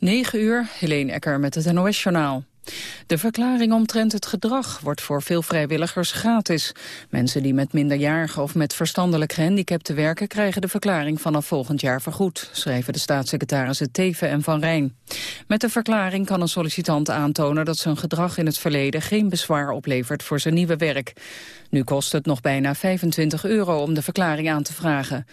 9 uur, Helene Ecker met het NOS-journaal. De verklaring omtrent het gedrag wordt voor veel vrijwilligers gratis. Mensen die met minderjarigen of met verstandelijk gehandicapten werken... krijgen de verklaring vanaf volgend jaar vergoed, schrijven de staatssecretarissen Teven en Van Rijn. Met de verklaring kan een sollicitant aantonen dat zijn gedrag in het verleden... geen bezwaar oplevert voor zijn nieuwe werk. Nu kost het nog bijna 25 euro om de verklaring aan te vragen.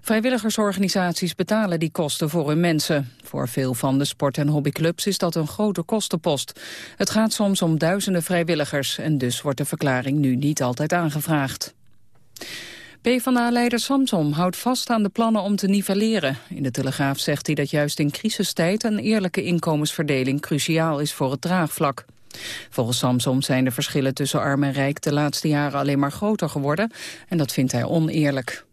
Vrijwilligersorganisaties betalen die kosten voor hun mensen. Voor veel van de sport- en hobbyclubs is dat een grote kostenpost. Het gaat soms om duizenden vrijwilligers en dus wordt de verklaring nu niet altijd aangevraagd. PvdA-leider Samsom houdt vast aan de plannen om te nivelleren. In de Telegraaf zegt hij dat juist in crisistijd een eerlijke inkomensverdeling cruciaal is voor het draagvlak. Volgens Samsom zijn de verschillen tussen arm en rijk de laatste jaren alleen maar groter geworden en dat vindt hij oneerlijk.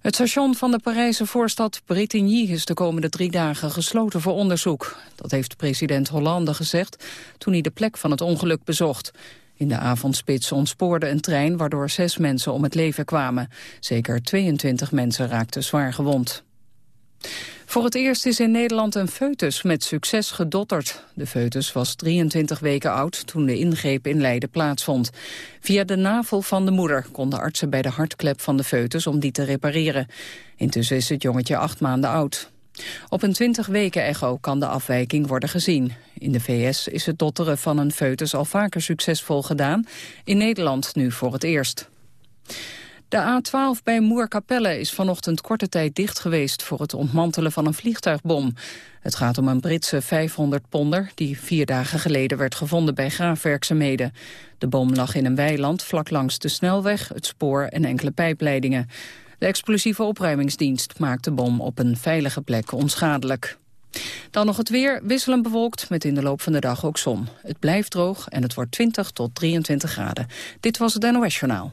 Het station van de Parijse voorstad Bretigny is de komende drie dagen gesloten voor onderzoek. Dat heeft president Hollande gezegd toen hij de plek van het ongeluk bezocht. In de avondspits ontspoorde een trein waardoor zes mensen om het leven kwamen. Zeker 22 mensen raakten zwaar gewond. Voor het eerst is in Nederland een foetus met succes gedotterd. De foetus was 23 weken oud toen de ingreep in Leiden plaatsvond. Via de navel van de moeder konden artsen bij de hartklep van de foetus om die te repareren. Intussen is het jongetje acht maanden oud. Op een 20 weken echo kan de afwijking worden gezien. In de VS is het dotteren van een foetus al vaker succesvol gedaan. In Nederland nu voor het eerst. De A12 bij Moerkapelle is vanochtend korte tijd dicht geweest voor het ontmantelen van een vliegtuigbom. Het gaat om een Britse 500 ponder die vier dagen geleden werd gevonden bij graafwerkzaamheden. De bom lag in een weiland vlak langs de snelweg, het spoor en enkele pijpleidingen. De explosieve opruimingsdienst maakt de bom op een veilige plek onschadelijk. Dan nog het weer, wisselend bewolkt met in de loop van de dag ook zon. Het blijft droog en het wordt 20 tot 23 graden. Dit was het NOS Journaal.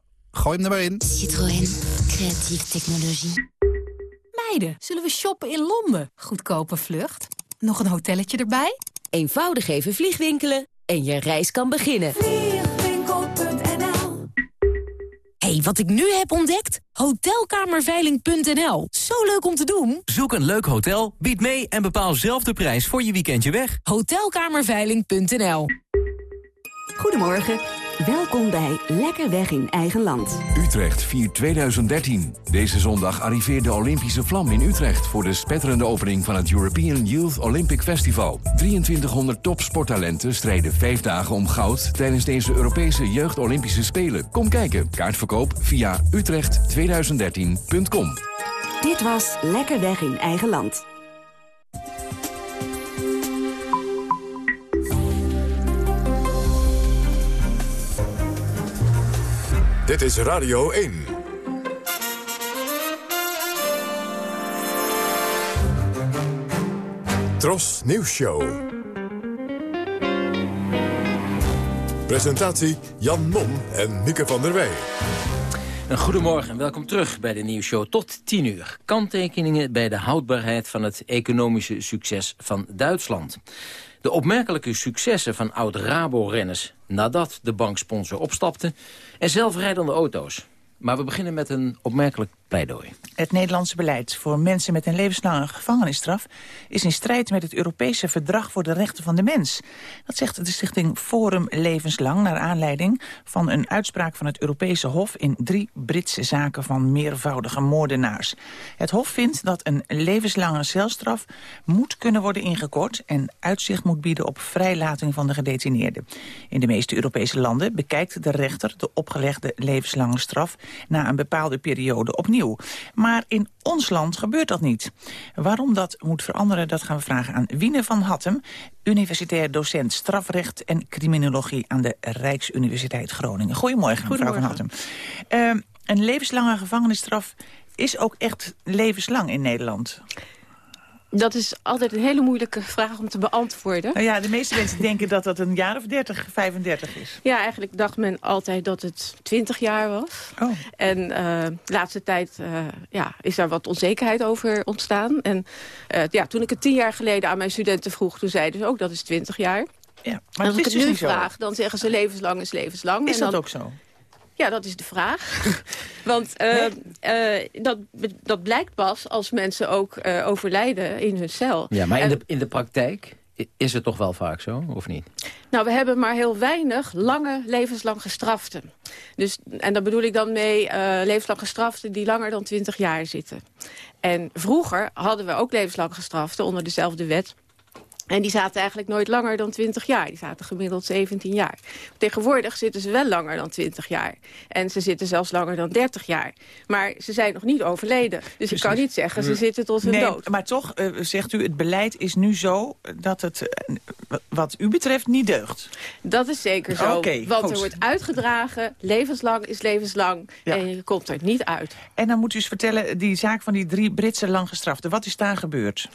gooi hem er maar in. Citroën. Creatieve technologie. Meiden, zullen we shoppen in Londen? Goedkope vlucht. Nog een hotelletje erbij? Eenvoudig even vliegwinkelen en je reis kan beginnen. Vliegwinkel.nl hey, wat ik nu heb ontdekt? Hotelkamerveiling.nl. Zo leuk om te doen. Zoek een leuk hotel, bied mee en bepaal zelf de prijs voor je weekendje weg. Hotelkamerveiling.nl. Goedemorgen. Welkom bij Lekker Weg in Eigen Land. Utrecht viert 2013. Deze zondag arriveert de Olympische vlam in Utrecht... voor de spetterende opening van het European Youth Olympic Festival. 2300 topsporttalenten strijden vijf dagen om goud... tijdens deze Europese Jeugd-Olympische Spelen. Kom kijken. Kaartverkoop via utrecht2013.com. Dit was Lekker Weg in Eigen Land. Dit is Radio 1. Tros Nieuws Show. Presentatie Jan Mom en Mieke van der Wij. Een goedemorgen en welkom terug bij de nieuwsshow tot 10 uur. Kanttekeningen bij de houdbaarheid van het economische succes van Duitsland. De opmerkelijke successen van oud-Rabo-renners nadat de banksponsor opstapte... en zelfrijdende auto's. Maar we beginnen met een opmerkelijk Het Nederlandse beleid voor mensen met een levenslange gevangenisstraf... is in strijd met het Europese Verdrag voor de Rechten van de Mens. Dat zegt de stichting Forum Levenslang... naar aanleiding van een uitspraak van het Europese Hof... in drie Britse zaken van meervoudige moordenaars. Het Hof vindt dat een levenslange celstraf moet kunnen worden ingekort... en uitzicht moet bieden op vrijlating van de gedetineerden. In de meeste Europese landen bekijkt de rechter de opgelegde levenslange straf... na een bepaalde periode opnieuw. Maar in ons land gebeurt dat niet. Waarom dat moet veranderen, dat gaan we vragen aan Wiene van Hattem... universitair docent strafrecht en criminologie aan de Rijksuniversiteit Groningen. Goedemorgen, mevrouw van Hattem. Uh, een levenslange gevangenisstraf is ook echt levenslang in Nederland. Dat is altijd een hele moeilijke vraag om te beantwoorden. Nou ja, de meeste mensen denken dat dat een jaar of 30, 35 is. Ja, eigenlijk dacht men altijd dat het 20 jaar was. Oh. En uh, de laatste tijd uh, ja, is daar wat onzekerheid over ontstaan. En uh, ja, toen ik het tien jaar geleden aan mijn studenten vroeg... toen zeiden ze ook dat is 20 jaar. Ja, maar als ik het dus nu vraag, dan zeggen ze levenslang is levenslang. Is en dan, dat ook zo? Ja, dat is de vraag. Want uh, uh, dat, dat blijkt pas als mensen ook uh, overlijden in hun cel. Ja, maar in, de, in de praktijk is het toch wel vaak zo, of niet? Nou, we hebben maar heel weinig lange levenslang gestraften. Dus, en daar bedoel ik dan mee levenslang gestraften die langer dan 20 jaar zitten. En vroeger hadden we ook levenslang gestraften onder dezelfde wet. En die zaten eigenlijk nooit langer dan 20 jaar. Die zaten gemiddeld 17 jaar. Tegenwoordig zitten ze wel langer dan 20 jaar. En ze zitten zelfs langer dan 30 jaar. Maar ze zijn nog niet overleden. Dus je kan niet zeggen, ze zitten tot hun nee, dood. Maar toch, uh, zegt u, het beleid is nu zo dat het uh, wat u betreft niet deugt. Dat is zeker zo. Okay, want goed. er wordt uitgedragen, levenslang is levenslang. Ja. En je komt er niet uit. En dan moet u eens vertellen, die zaak van die drie Britse langgestraften. Wat is daar gebeurd?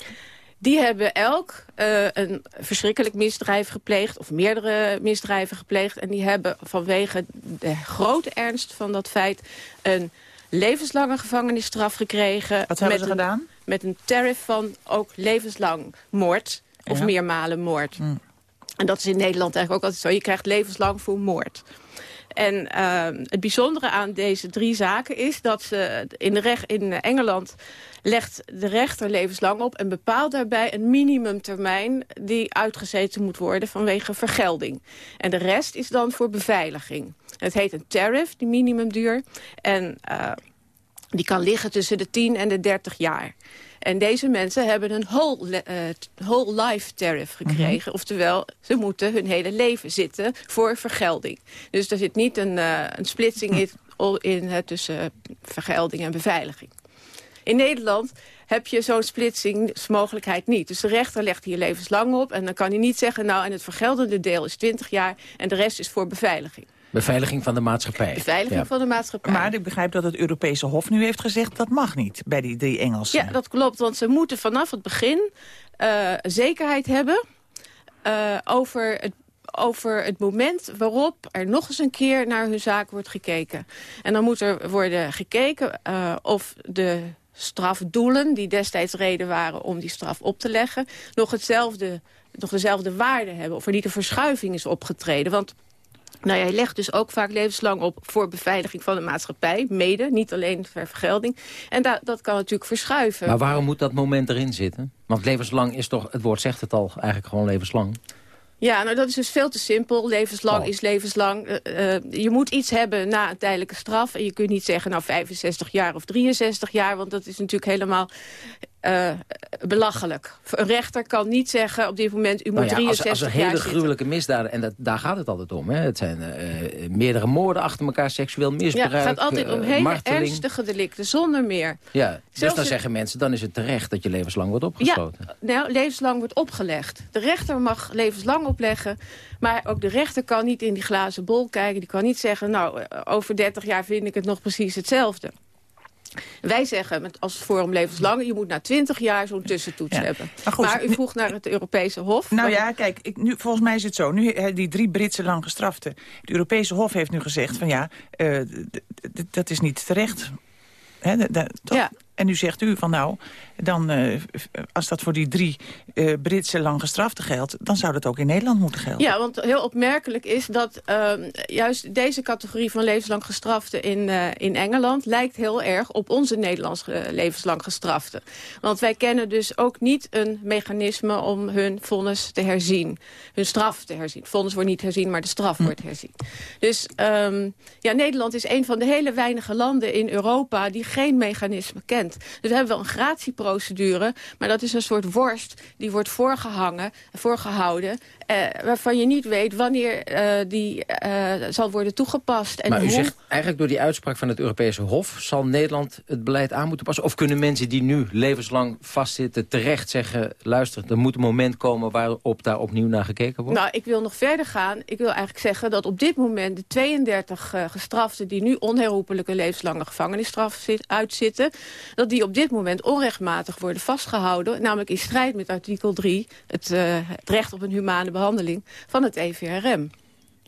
Die hebben elk uh, een verschrikkelijk misdrijf gepleegd... of meerdere misdrijven gepleegd. En die hebben vanwege de grote ernst van dat feit... een levenslange gevangenisstraf gekregen. Wat hebben ze een, gedaan? Met een tariff van ook levenslang moord. Of Ja. meermalen moord. Mm. En dat is in Nederland eigenlijk ook altijd zo. Je krijgt levenslang voor moord. En uh, het bijzondere aan deze drie zaken is dat ze in, de recht, in Engeland legt de rechter levenslang op en bepaalt daarbij een minimumtermijn die uitgezeten moet worden vanwege vergelding. En de rest is dan voor beveiliging. Het heet een tariff, die minimumduur. En uh, die kan liggen tussen de 10 en de 30 jaar. En deze mensen hebben een whole, uh, whole life tariff gekregen. Mm -hmm. Oftewel, ze moeten hun hele leven zitten voor vergelding. Dus er zit niet een, uh, een splitsing in, in uh, tussen vergelding en beveiliging. In Nederland heb je zo'n splitsingsmogelijkheid niet. Dus de rechter legt hier levenslang op. En dan kan hij niet zeggen, nou, en het vergeldende deel is 20 jaar... en de rest is voor beveiliging. Beveiliging van de maatschappij. Beveiliging ja. van de maatschappij. Maar ik begrijp dat het Europese Hof nu heeft gezegd... dat mag niet bij die drie Engelsen. Ja, dat klopt. Want ze moeten vanaf het begin uh, zekerheid hebben... Uh, over het over het moment waarop er nog eens een keer naar hun zaak wordt gekeken. En dan moet er worden gekeken uh, of de strafdoelen... die destijds reden waren om die straf op te leggen... nog, hetzelfde, nog dezelfde waarde hebben. Of er niet een verschuiving is opgetreden. Want nou, jij legt dus ook vaak levenslang op voor beveiliging van de maatschappij. Mede, niet alleen voor vergelding. En da dat kan natuurlijk verschuiven. Maar waarom moet dat moment erin zitten? Want levenslang is toch, het woord zegt het al, eigenlijk gewoon levenslang. Ja, nou dat is dus veel te simpel. Levenslang Oh. is levenslang. Uh, uh, je moet iets hebben na een tijdelijke straf. En je kunt niet zeggen, nou 65 jaar of 63 jaar. Want dat is natuurlijk helemaal uh, belachelijk. Een rechter kan niet zeggen op dit moment, u moet Nou ja, als, 63 als er jaar hele gruwelijke misdaden, en dat, daar gaat het altijd om. Hè? Het zijn uh, meerdere moorden achter elkaar, seksueel misbruik, Ja, het gaat altijd om uh, hele marteling. ernstige delicten, zonder meer. Ja, dus dan zeggen mensen, dan is het terecht dat je levenslang wordt opgesloten. Ja, nou, levenslang wordt opgelegd. De rechter mag levenslang opleggen. Maar ook de rechter kan niet in die glazen bol kijken. Die kan niet zeggen, nou, eh, over 30 jaar vind ik het nog precies hetzelfde. Wij zeggen met als vorm levenslang, je moet na 20 jaar zo'n tussentoets Ja. hebben. Maar goed, maar u vroeg naar het Europese Hof. Nou ja, kijk, ik, nu, volgens mij is het zo. Nu, die drie Britse langgestraften. Het Europese Hof heeft nu gezegd van ja, eh, dat is niet terecht. Ja. En nu zegt u van nou, dan, f- als dat voor die drie eh, Britse langgestraften geldt... dan zou dat ook in Nederland moeten gelden. Ja, want heel opmerkelijk is dat ehm, juist deze categorie van levenslang gestraften in, in Engeland lijkt heel erg op onze Nederlands eh, levenslang gestraften. Want wij kennen dus ook niet een mechanisme om hun vonnis te herzien. Hun straf te herzien. Vonnis wordt niet herzien, maar de straf wordt herzien. Dus ehm, ja, Nederland is een van de hele weinige landen in Europa die geen mechanisme kent. Dus we hebben wel een gratieprocedure, maar dat is een soort worst die wordt voorgehangen, voorgehouden. Waarvan je niet weet wanneer die zal worden toegepast. En maar u zegt eigenlijk door die uitspraak van het Europese Hof... zal Nederland het beleid aan moeten passen? Of kunnen mensen die nu levenslang vastzitten terecht zeggen... luister, er moet een moment komen waarop daar opnieuw naar gekeken wordt? Nou, ik wil nog verder gaan. Ik wil eigenlijk zeggen dat op dit moment de 32 uh, gestraften... die nu onherroepelijke levenslange gevangenisstraf zit, uitzitten... dat die op dit moment onrechtmatig worden vastgehouden. Namelijk in strijd met artikel 3, het, het recht op een humane behandeling van het EVRM.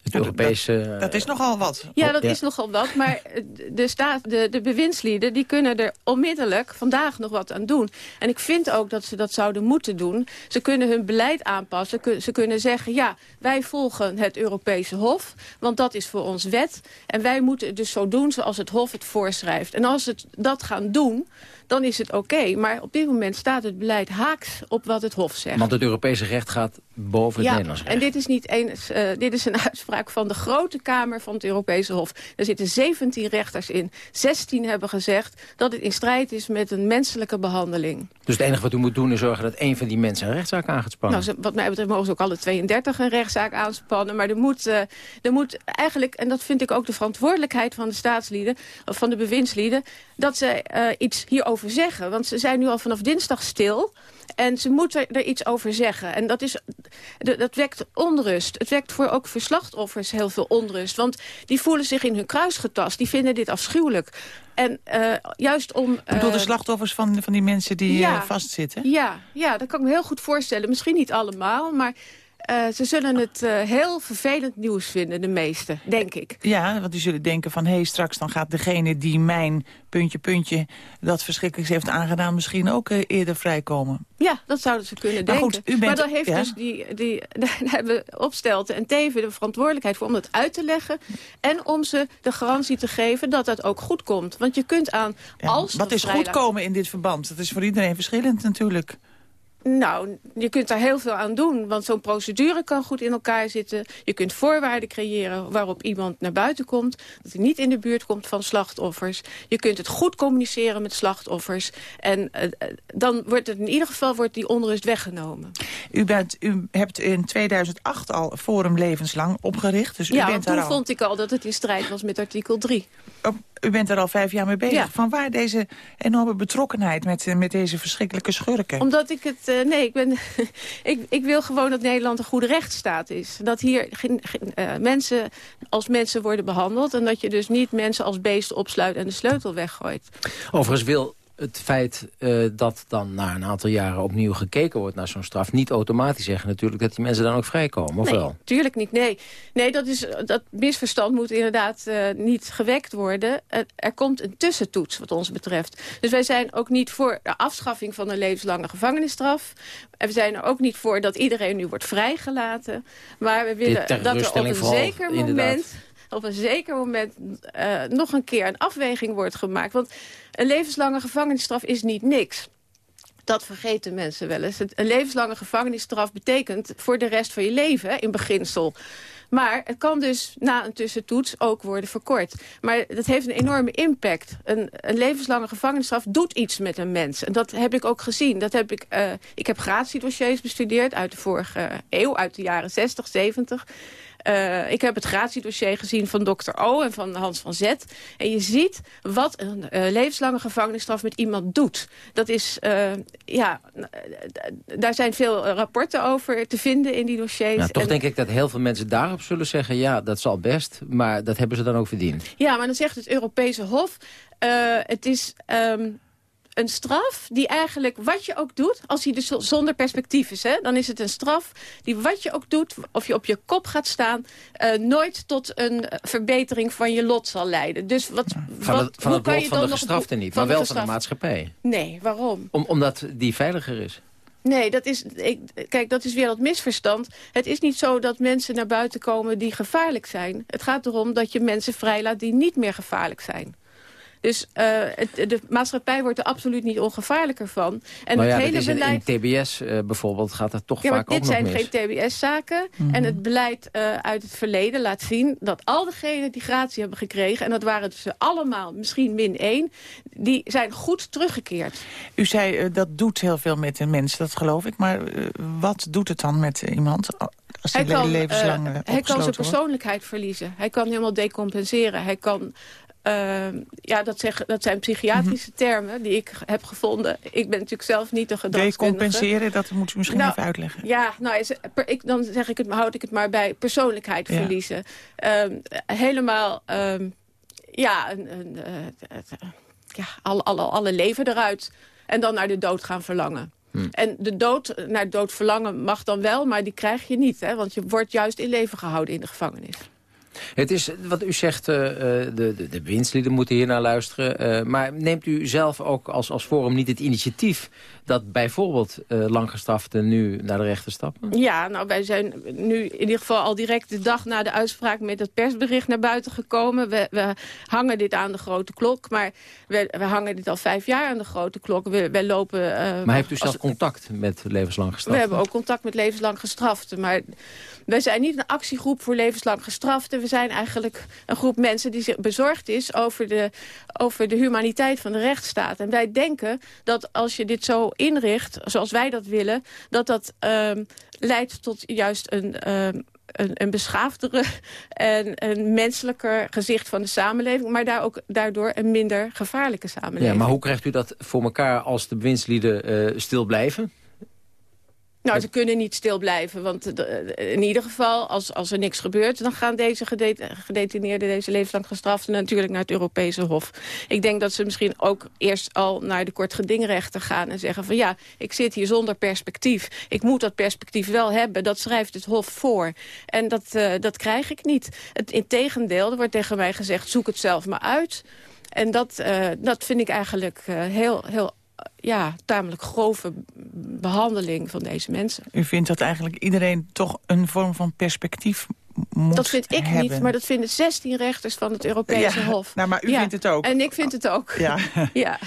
Het Europese... Dat, dat, is nogal wat. Ja, dat ja. is nogal wat. Maar de, staat, de, de bewindslieden die kunnen er onmiddellijk vandaag nog wat aan doen. En ik vind ook dat ze dat zouden moeten doen. Ze kunnen hun beleid aanpassen. Ze kunnen zeggen, ja, wij volgen het Europese Hof. Want dat is voor ons wet. En wij moeten het dus zo doen zoals het Hof het voorschrijft. En als ze dat gaan doen dan is het oké. Okay. Maar op dit moment staat het beleid haaks op wat het Hof zegt. Want het Europese recht gaat boven het ja, Nederlands recht. en dit is, niet eens, uh, dit is een uitspraak van de grote Kamer van het Europese Hof. Er zitten 17 rechters in. 16 hebben gezegd dat het in strijd is met een menselijke behandeling. Dus het enige wat u moet doen is zorgen dat één van die mensen een rechtszaak aan gaat spannen? Nou, wat mij betreft mogen ze ook alle 32 een rechtszaak aanspannen. Maar er moet, uh, er moet eigenlijk, en dat vind ik ook de verantwoordelijkheid van de staatslieden, of van de bewindslieden, dat ze uh, iets hierover zeggen. Want ze zijn nu al vanaf dinsdag stil. En ze moeten er iets over zeggen. En dat, is, dat wekt onrust. Het wekt voor ook voor slachtoffers heel veel onrust. Want die voelen zich in hun kruis getast. Die vinden dit afschuwelijk. En uh, juist om... Ik bedoel de slachtoffers van, van die mensen die ja, uh, vastzitten? Ja, ja, dat kan ik me heel goed voorstellen. Misschien niet allemaal, maar... Uh, ze zullen het uh, heel vervelend nieuws vinden, de meesten, denk ik. Ja, want die zullen denken van... hé, hey, straks dan gaat degene die mijn puntje, puntje... dat verschrikkelijks heeft aangedaan misschien ook uh, eerder vrijkomen. Ja, dat zouden ze kunnen maar denken. Goed, u bent, maar dan heeft ja? dus die, die, daar hebben Opstelten en Teven de verantwoordelijkheid voor... om het uit te leggen en om ze de garantie te geven dat dat ook goed komt. Want je kunt aan... Ja, als wat is goed komen in dit verband? Dat is voor iedereen verschillend natuurlijk. Nou, je kunt daar heel veel aan doen. Want zo'n procedure kan goed in elkaar zitten. Je kunt voorwaarden creëren waarop iemand naar buiten komt. Dat hij niet in de buurt komt van slachtoffers. Je kunt het goed communiceren met slachtoffers. En uh, dan wordt het in ieder geval wordt die onrust weggenomen. U, bent, u hebt in 2008 al Forum Levenslang opgericht. Dus u ja, bent toen daar al... vond ik al dat het in strijd was met artikel 3. Oh, u bent er al vijf jaar mee bezig. Ja. Van waar deze enorme betrokkenheid met, uh, met deze verschrikkelijke schurken? Omdat ik het... Uh, nee, ik, ben, ik, ik wil gewoon dat Nederland een goede rechtsstaat is. Dat hier geen, geen, uh, mensen als mensen worden behandeld... en dat je dus niet mensen als beesten opsluit en de sleutel weggooit. Overigens wil het feit uh, dat dan na een aantal jaren opnieuw gekeken wordt naar zo'n straf... niet automatisch zeggen natuurlijk dat die mensen dan ook vrijkomen, of nee, wel? tuurlijk niet. Nee, nee dat, is, dat misverstand moet inderdaad uh, niet gewekt worden. Uh, er komt een tussentoets wat ons betreft. Dus wij zijn ook niet voor de afschaffing van een levenslange gevangenisstraf. En we zijn er ook niet voor dat iedereen nu wordt vrijgelaten. Maar we willen dat er op een zeker moment... Inderdaad op een zeker moment uh, nog een keer een afweging wordt gemaakt. Want een levenslange gevangenisstraf is niet niks. Dat vergeten mensen wel eens. Een levenslange gevangenisstraf betekent voor de rest van je leven, in beginsel. Maar het kan dus na een tussentoets ook worden verkort. Maar dat heeft een enorme impact. Een, een levenslange gevangenisstraf doet iets met een mens. En dat heb ik ook gezien. Dat heb ik, uh, ik heb gratiedossiers bestudeerd uit de vorige eeuw, uit de jaren 60, 70. Uh, ik heb het gratiedossier gezien van dokter O en van Hans van Zet. En je ziet wat een uh, levenslange gevangenisstraf met iemand doet. Dat is, uh, ja, daar zijn veel rapporten over te vinden in die dossiers. Ja, toch en, denk ik dat heel veel mensen daarop zullen zeggen... ja, dat zal best, maar dat hebben ze dan ook verdiend. Ja, maar dan zegt het Europese Hof... het is... Um, een straf die eigenlijk, wat je ook doet... als hij dus zonder perspectief is, hè, dan is het een straf... die wat je ook doet, of je op je kop gaat staan... Uh, nooit tot een verbetering van je lot zal leiden. Dus wat, van wat, het, van het lot van de gestrafte niet, maar wel van de maatschappij. Nee, waarom? Om, omdat die veiliger is. Nee, dat is, ik, kijk, dat is weer dat misverstand. Het is niet zo dat mensen naar buiten komen die gevaarlijk zijn. Het gaat erom dat je mensen vrijlaat die niet meer gevaarlijk zijn. Dus uh, het, de maatschappij wordt er absoluut niet ongevaarlijker van. En nou ja, het hele is beleid... in TBS uh, bijvoorbeeld gaat dat toch ja, vaak ook nog mis. dit zijn geen TBS-zaken. Mm -hmm. En het beleid uh, uit het verleden laat zien dat al degenen die gratie hebben gekregen... en dat waren dus allemaal misschien min één... die zijn goed teruggekeerd. U zei dat doet heel veel met een mens, dat geloof ik. Maar wat doet het dan met iemand... Als hij hij kan, levenslang eh, uh, hij kan zijn persoonlijkheid verliezen. Hij kan helemaal decompenseren. Hij kan ja, dat, zeg, dat zijn psychiatrische mm -hmm. termen die ik heb gevonden. Ik ben natuurlijk zelf niet een gedragskundige. Decompenseren, dat moet u misschien nou, even uitleggen. Ja, nou, ik, dan zeg ik het, houd ik het maar bij persoonlijkheid ja. verliezen. Um, helemaal, um, ja, een, een, uh, ja alle, alle, alle leven eruit. En dan naar de dood gaan verlangen. Hmm. En de dood, naar dood verlangen mag dan wel, maar die krijg je niet. Hè? Want je wordt juist in leven gehouden in de gevangenis. Het is wat u zegt, uh, de, de, de winstlieden moeten hier naar luisteren. Uh, maar neemt u zelf ook als, als forum niet het initiatief... dat bijvoorbeeld uh, langgestraften nu naar de rechter stappen? Ja, nou wij zijn nu in ieder geval al direct de dag na de uitspraak... met het persbericht naar buiten gekomen. We, we hangen dit aan de grote klok, maar we, we hangen dit al vijf jaar aan de grote klok. We, lopen... maar heeft u zelf contact met levenslang gestraften? We hebben ook contact met levenslang gestraften, maar... Wij zijn niet een actiegroep voor levenslang gestraften. We zijn eigenlijk een groep mensen die zich bezorgd is over de, over de humaniteit van de rechtsstaat. En wij denken dat als je dit zo inricht, zoals wij dat willen... dat dat um, leidt tot juist een... Um, een, een beschaafdere en een menselijker gezicht van de samenleving... maar daar ook daardoor een minder gevaarlijke samenleving. Ja, maar hoe krijgt u dat voor elkaar als de bewindslieden uh, stil blijven? Nou, ze kunnen niet stil blijven, want in ieder geval, als, als er niks gebeurt... dan gaan deze gedetineerden, deze levenslang gestraften... natuurlijk naar het Europese Hof. Ik denk dat ze misschien ook eerst al naar de kortgedingrechter gaan... en zeggen van ja, ik zit hier zonder perspectief. Ik moet dat perspectief wel hebben, dat schrijft het Hof voor. En dat, uh, dat krijg ik niet. Het, integendeel, er wordt tegen mij gezegd, zoek het zelf maar uit... En dat, uh, dat vind ik eigenlijk uh, heel, heel ja, tamelijk grove behandeling van deze mensen. U vindt dat eigenlijk iedereen toch een vorm van perspectief moet Dat vind ik hebben. niet, maar dat vinden 16 rechters van het Europese ja, Hof. Nou, maar u ja. vindt het ook. En ik vind het ook. Ja. ja.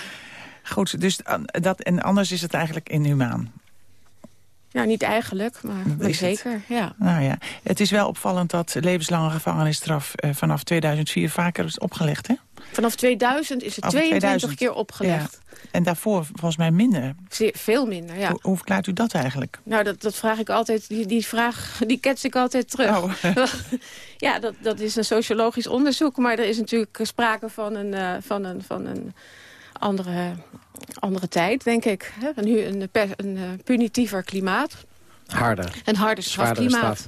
Goed, dus dat, en anders is het eigenlijk inhumaan. Nou, niet eigenlijk, maar, maar zeker, het? ja. Nou ja, het is wel opvallend dat levenslange gevangenisstraf uh, vanaf 2004 vaker is opgelegd, hè? Vanaf 2000 is het 22 2000. keer opgelegd. Ja. En daarvoor volgens mij minder. Zeer, veel minder, ja. Hoe, hoe verklaart u dat eigenlijk? Nou, dat, dat vraag ik altijd, die, die vraag, die kets ik altijd terug. Oh. ja, dat, dat is een sociologisch onderzoek, maar er is natuurlijk sprake van een, uh, van een, van een andere, andere tijd, denk ik. Nu een, een, een punitiever klimaat. Harder. Een harder strafklimaat.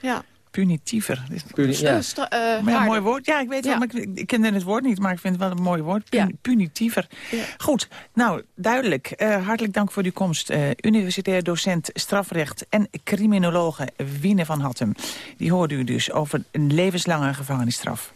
Ja. Punitiever. Puni ja. Uh, maar ja, mooi woord. Ja, ik weet ja. wel, maar ik, ik kende het woord niet, maar ik vind het wel een mooi woord. Pun ja. Punitiever. Ja. Goed, nou, duidelijk. Uh, hartelijk dank voor uw komst. Uh, universitair docent strafrecht en criminologe Wiene van Hattem. Die hoorde u dus over een levenslange gevangenisstraf.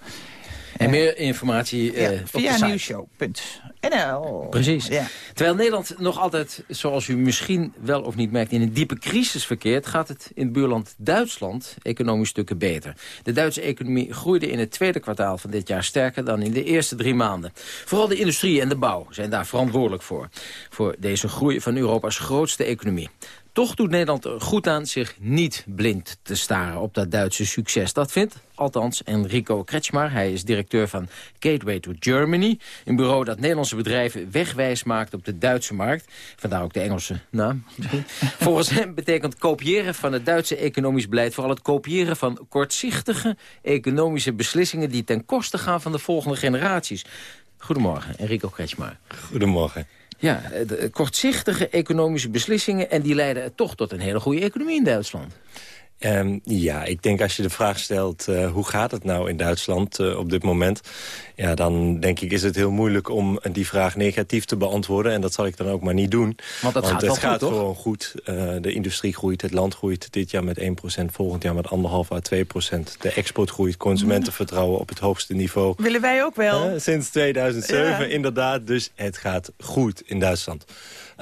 En meer informatie uh, ja, via nieuwshow.nl. Precies. Ja. Terwijl Nederland nog altijd, zoals u misschien wel of niet merkt... in een diepe crisis verkeert, gaat het in het buurland Duitsland economisch stukken beter. De Duitse economie groeide in het tweede kwartaal van dit jaar sterker dan in de eerste drie maanden. Vooral de industrie en de bouw zijn daar verantwoordelijk voor. Voor deze groei van Europa's grootste economie. Toch doet Nederland er goed aan zich niet blind te staren op dat Duitse succes. Dat vindt althans Enrico Kretschmar. Hij is directeur van Gateway to Germany. Een bureau dat Nederlandse bedrijven wegwijs maakt op de Duitse markt. Vandaar ook de Engelse naam. Volgens hem betekent kopiëren van het Duitse economisch beleid... vooral het kopiëren van kortzichtige economische beslissingen... die ten koste gaan van de volgende generaties. Goedemorgen, Enrico Kretschmar. Goedemorgen. Ja, de kortzichtige economische beslissingen... en die leiden toch tot een hele goede economie in Duitsland. Um, ja, ik denk als je de vraag stelt... Uh, hoe gaat het nou in Duitsland uh, op dit moment... ja, dan denk ik is het heel moeilijk om die vraag negatief te beantwoorden. En dat zal ik dan ook maar niet doen. Want, Want gaat het gaat goed, gewoon goed. Uh, de industrie groeit, het land groeit dit jaar met 1%... volgend jaar met 1,5 à 2%. De export groeit, consumentenvertrouwen op het hoogste niveau. Willen wij ook wel. sinds 2007, ja. inderdaad. Dus het gaat goed in Duitsland.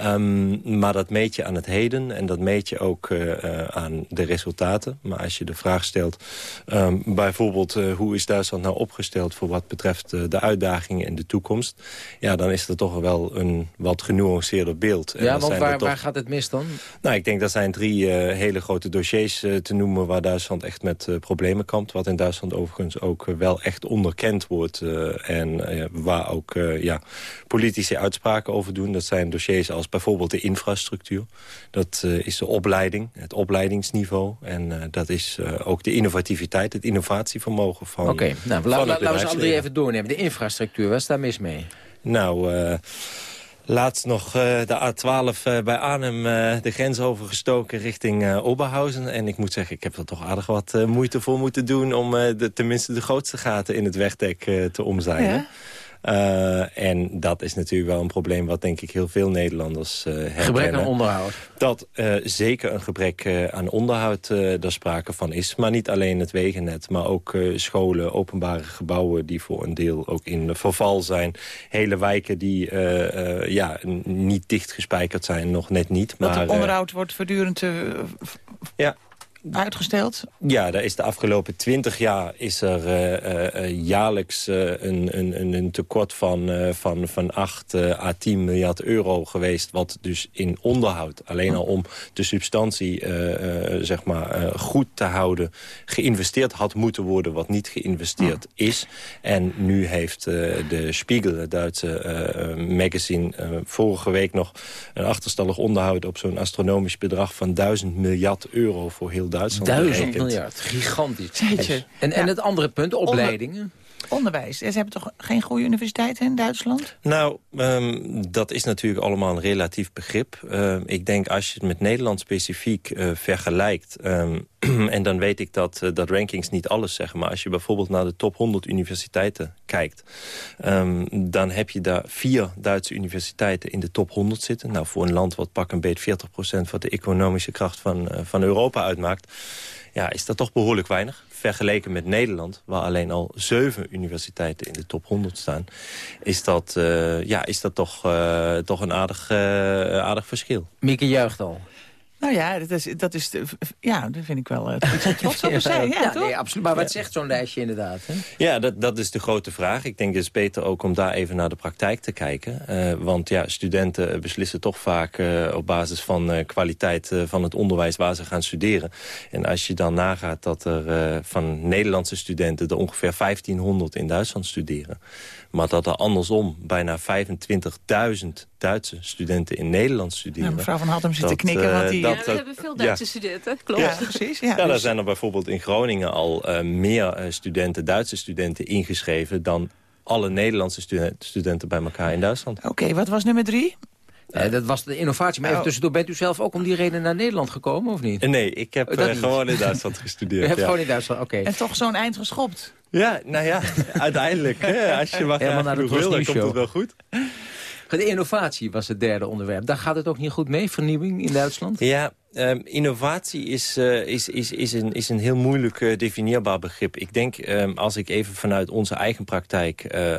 Um, maar dat meet je aan het heden en dat meet je ook uh, uh, aan de resultaten. Maar als je de vraag stelt, um, bijvoorbeeld uh, hoe is Duitsland nou opgesteld... voor wat betreft de uitdagingen in de toekomst... ja, dan is er toch wel een wat genuanceerder beeld. En ja, want waar, toch... waar gaat het mis dan? Nou, ik denk dat zijn drie hele grote dossiers te noemen... waar Duitsland echt met problemen kampt. Wat in Duitsland overigens ook wel echt onderkend wordt... en waar ook ja, politici uitspraken over doen. Dat zijn dossiers als zoals bijvoorbeeld de infrastructuur. Dat is de opleiding, het opleidingsniveau. En dat is ook de innovativiteit, het innovatievermogen van Oké, nou, laten we ze alle drie even doornemen. De infrastructuur, wat is daar mis mee? Nou... Laatst nog uh, de A12 uh, bij Arnhem uh, de grens overgestoken richting Oberhausen. En ik moet zeggen, ik heb er toch aardig wat moeite voor moeten doen... om de, tenminste de grootste gaten in het wegdek te omzeilen. Ja? Uh, en dat is natuurlijk wel een probleem wat denk ik heel veel Nederlanders uh, herkennen. Gebrek aan onderhoud. Dat uh, zeker een gebrek aan onderhoud er sprake van is. Maar niet alleen het wegennet, maar ook scholen, openbare gebouwen... die voor een deel ook in verval zijn. Hele wijken die ja, niet dichtgespijkerd zijn, nog net niet. Dat maar, onderhoud wordt voortdurend... ja, uitgesteld? Ja, daar is de afgelopen twintig jaar is er uh, uh, jaarlijks een, een, een tekort van, van, van 8 à 10 miljard euro geweest. Wat dus in onderhoud, alleen al om de substantie zeg maar, goed te houden, geïnvesteerd had moeten worden wat niet geïnvesteerd is. En nu heeft de Spiegel, het Duitse magazine, vorige week nog een achterstallig onderhoud op zo'n astronomisch bedrag van 1000 miljard euro voor heel Duitsland. Duizend miljard, gigantisch. En, en het andere punt, opleidingen? Onderwijs. Ze hebben toch geen goede universiteiten in Duitsland? Nou, um, dat is natuurlijk allemaal een relatief begrip. Uh, ik denk als je het met Nederland specifiek uh, vergelijkt... Um, en dan weet ik dat, uh, dat rankings niet alles zeggen... maar als je bijvoorbeeld naar de top 100 universiteiten kijkt... Dan heb je daar vier Duitse universiteiten in de top 100 zitten. Nou, voor een land wat pak een beetje 40% van de economische kracht van, van Europa uitmaakt... ja, is dat toch behoorlijk weinig vergeleken met Nederland... waar alleen al zeven universiteiten in de top 100 staan... is dat, uh, ja, is dat toch, uh, toch een aardig, uh, aardig verschil. Mieke juicht al. Nou ja, dat is, dat is ja, dat vind ik wel uh, trots op zijn. Ja, ja, nee, absoluut. Maar wat zegt zo'n lijstje inderdaad? Hè? Ja, dat, dat is de grote vraag. Ik denk het is beter ook om daar even naar de praktijk te kijken. Uh, want ja, studenten beslissen toch vaak uh, op basis van kwaliteit van het onderwijs waar ze gaan studeren. En als je dan nagaat dat er van Nederlandse studenten er ongeveer 1500 in Duitsland studeren. Maar dat er andersom bijna 25.000 Duitse studenten in Nederland studeren. Ja, mevrouw Van Hattem zit te knikken. Want die, ja, we hebben veel Duitse studenten, klopt. Ja, precies. Ja, ja, daar dus- zijn er bijvoorbeeld in Groningen al uh, meer uh, studenten, Duitse studenten ingeschreven... dan alle Nederlandse studenten bij elkaar in Duitsland. Oké, wat was nummer drie? Uh, dat was de innovatie. Maar even oh. tussendoor, bent u zelf ook om die reden naar Nederland gekomen, of niet? Nee, ik heb uh, gewoon in Duitsland gestudeerd. U hebt gewoon in Duitsland, oké. En toch zo'n eind geschopt? Ja, nou ja, uiteindelijk. Hè, als je maar Helemaal naar de wil, dan komt het wel goed. De innovatie was het derde onderwerp. Daar gaat het ook niet goed mee, vernieuwing in Duitsland? Ja, Um, innovatie is, uh, is, is, is, een, is een heel moeilijk uh, definieerbaar begrip. Ik denk, um, als ik even vanuit onze eigen praktijk uh,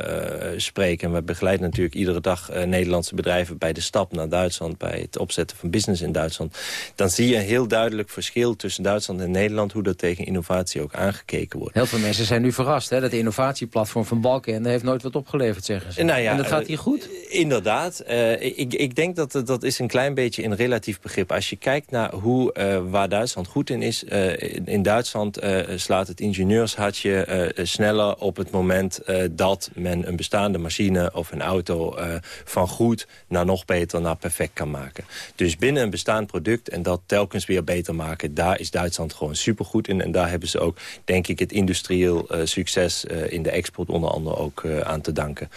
spreek... en we begeleiden natuurlijk iedere dag Nederlandse bedrijven... bij de stap naar Duitsland, bij het opzetten van business in Duitsland... dan zie je een heel duidelijk verschil tussen Duitsland en Nederland... hoe dat tegen innovatie ook aangekeken wordt. Heel veel mensen zijn nu verrast. Hè? Dat innovatieplatform van Balken heeft nooit wat opgeleverd, zeggen ze. Nou ja, en dat gaat hier goed? inderdaad. ik, ik denk dat dat is een klein beetje een relatief begrip. Als je kijkt naar hoe, uh, waar Duitsland goed in is. Uh, in, Duitsland uh, slaat het ingenieurshartje sneller op het moment dat men een bestaande machine of een auto van goed naar nog beter, naar perfect kan maken. Dus binnen een bestaand product en dat telkens weer beter maken, daar is Duitsland gewoon supergoed in. En daar hebben ze ook, denk ik, het industrieel succes in de export onder andere ook aan te danken.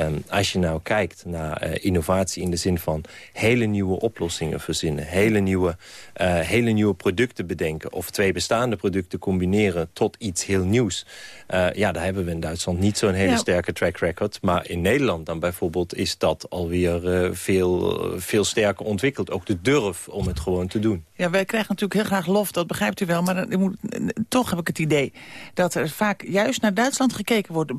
Um, als je nou kijkt naar innovatie in de zin van hele nieuwe oplossingen verzinnen, hele nieuwe uh, hele nieuwe producten bedenken... of twee bestaande producten combineren tot iets heel nieuws. Uh, ja, daar hebben we in Duitsland niet zo'n hele sterke track record. Maar in Nederland dan bijvoorbeeld is dat alweer uh, veel, veel sterker ontwikkeld. Ook de durf om het gewoon te doen. Ja, wij krijgen natuurlijk heel graag lof, dat begrijpt u wel. Maar moet, toch heb ik het idee dat er vaak juist naar Duitsland gekeken wordt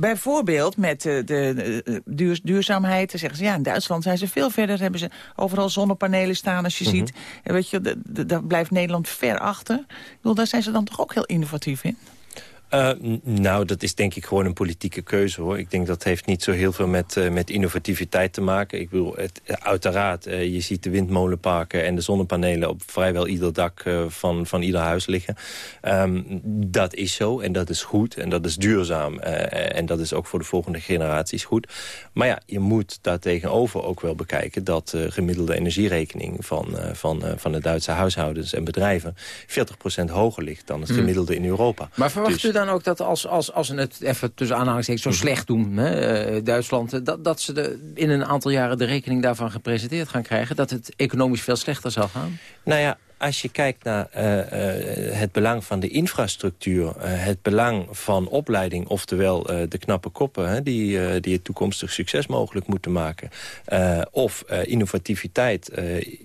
bijvoorbeeld met de, de, duur, duurzaamheid. Dan zeggen ze, ja, in Duitsland zijn ze veel verder. Hebben ze overal zonnepanelen staan. Als je mhm. ziet, weet je, daar blijft Nederland ver achter. Ik bedoel, daar zijn ze dan toch ook heel innovatief in? Uh, nou, dat is denk ik gewoon een politieke keuze, hoor. Ik denk dat heeft niet zo heel veel met, uh, met innovativiteit te maken. Ik bedoel, het, uiteraard, uh, je ziet de windmolenparken en de zonnepanelen... op vrijwel ieder dak van, van ieder huis liggen. Um, dat is zo en dat is goed en dat is duurzaam. en dat is ook voor de volgende generaties goed. Maar ja, je moet daartegenover ook wel bekijken... dat de gemiddelde energierekening van, van, van de Duitse huishoudens en bedrijven... 40% hoger ligt dan het hmm. gemiddelde in Europa. Maar verwacht dus, u dan ook dat als, als, als ze het even tussen aanhalingstekens zo mhm. slecht doen, hè, uh, Duitsland, dat, dat ze de, in een aantal jaren de rekening daarvan gepresenteerd gaan krijgen, dat het economisch veel slechter zal gaan? Nou ja, als je kijkt naar uh, uh, het belang van de infrastructuur... Uh, het belang van opleiding, oftewel de knappe koppen... Hè, die, die het toekomstig succes mogelijk moeten maken... of innovativiteit,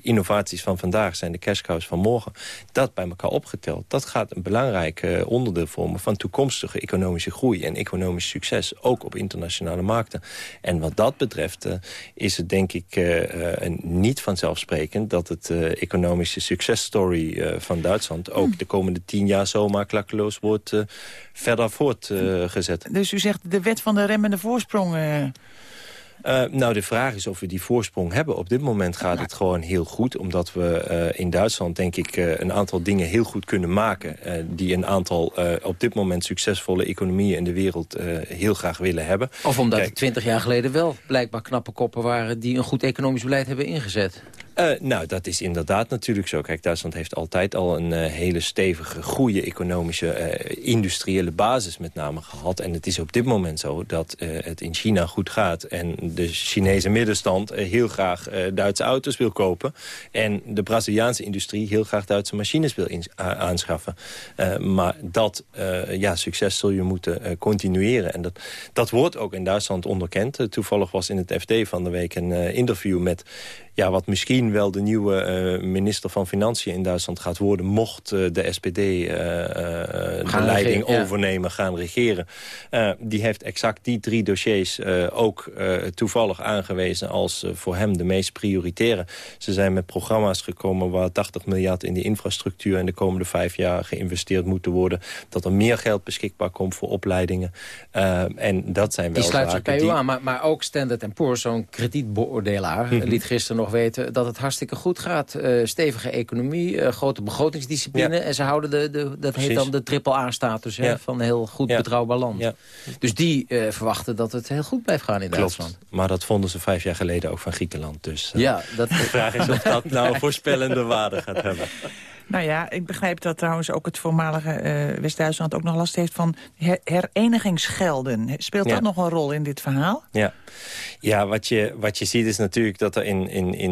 innovaties van vandaag zijn de cash cows van morgen... dat bij elkaar opgeteld, dat gaat een belangrijk onderdeel vormen... van toekomstige economische groei en economisch succes... ook op internationale markten. En wat dat betreft is het denk ik niet vanzelfsprekend... dat het economische succes story uh, van Duitsland... ook hm. de komende tien jaar zomaar klakkeloos wordt uh, verder voortgezet. Uh, dus u zegt de wet van de remmende voorsprong... Uh, nou, de vraag is of we die voorsprong hebben. Op dit moment gaat het gewoon heel goed. Omdat we uh, in Duitsland, denk ik, uh, een aantal dingen heel goed kunnen maken. die een aantal op dit moment succesvolle economieën in de wereld heel graag willen hebben. Of omdat Kijk, er twintig jaar geleden wel blijkbaar knappe koppen waren... die een goed economisch beleid hebben ingezet. Uh, nou, dat is inderdaad natuurlijk zo. Kijk, Duitsland heeft altijd al een uh, hele stevige, goede economische, uh, industriële basis met name gehad. En het is op dit moment zo dat het in China goed gaat. En de Chinese middenstand heel graag Duitse auto's wil kopen. En de Braziliaanse industrie heel graag Duitse machines wil aanschaffen. maar dat ja, succes zul je moeten continueren. En dat, dat wordt ook in Duitsland onderkend. toevallig was in het FD van de week een interview met ja, wat misschien wel de nieuwe uh, minister van Financiën in Duitsland gaat worden... mocht uh, de SPD uh, de leiding overnemen, gaan regeren. die heeft exact die drie dossiers ook toevallig aangewezen... als voor hem de meest prioritaire. Ze zijn met programma's gekomen waar 80 miljard in de infrastructuur... in de komende vijf jaar geïnvesteerd moeten worden. Dat er meer geld beschikbaar komt voor opleidingen. en dat zijn wel die sluit zich bij u aan, maar, maar ook Standard Poor's, zo'n kredietbeoordelaar... Mm liet gisteren nog weten dat het hartstikke goed gaat. Uh, stevige economie, uh, grote begrotingsdiscipline. En ze houden de, de dat heet dan de triple A-status ja. van heel goed betrouwbaar land. Dus die uh, verwachten dat het heel goed blijft gaan in Klopt. Duitsland. Maar dat vonden ze vijf jaar geleden ook van Griekenland. Dus ja, dat... de vraag is of dat nou voorspellende waarde gaat hebben. Nou ja, ik begrijp dat trouwens ook het voormalige uh, West-Duitsland ook nog last heeft van her herenigingsgelden. Speelt dat nog een rol in dit verhaal? Ja, ja wat, je, wat je ziet is natuurlijk dat er in, in, in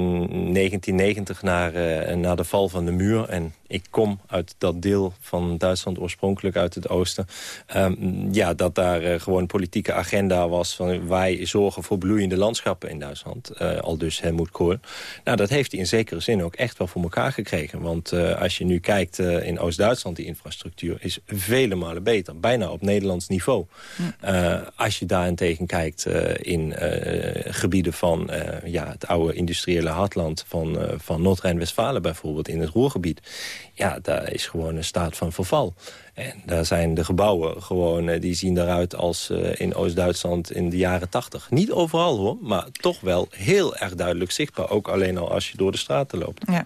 1990 naar, uh, na de val van de muur... en ik kom uit dat deel van Duitsland oorspronkelijk uit het oosten... Um, ja, dat daar uh, gewoon politieke agenda was van wij zorgen voor bloeiende landschappen in Duitsland. al dus Helmoet Kohl. Nou, dat heeft hij in zekere zin ook echt wel voor elkaar gekregen. Want als je nu kijkt uh, in Oost-Duitsland, die infrastructuur is vele malen beter. Bijna op Nederlands niveau. Uh, als je daarentegen kijkt uh, in gebieden van ja, het oude industriële hartland... van, van Noord-Rijn-Westfalen bijvoorbeeld, in het Roergebied... ja, daar is gewoon een staat van verval. En daar zijn de gebouwen gewoon, eh, die zien eruit als uh, in Oost-Duitsland in de jaren tachtig. Niet overal hoor, maar toch wel heel erg duidelijk zichtbaar. Ook alleen al als je door de straten loopt. Ja.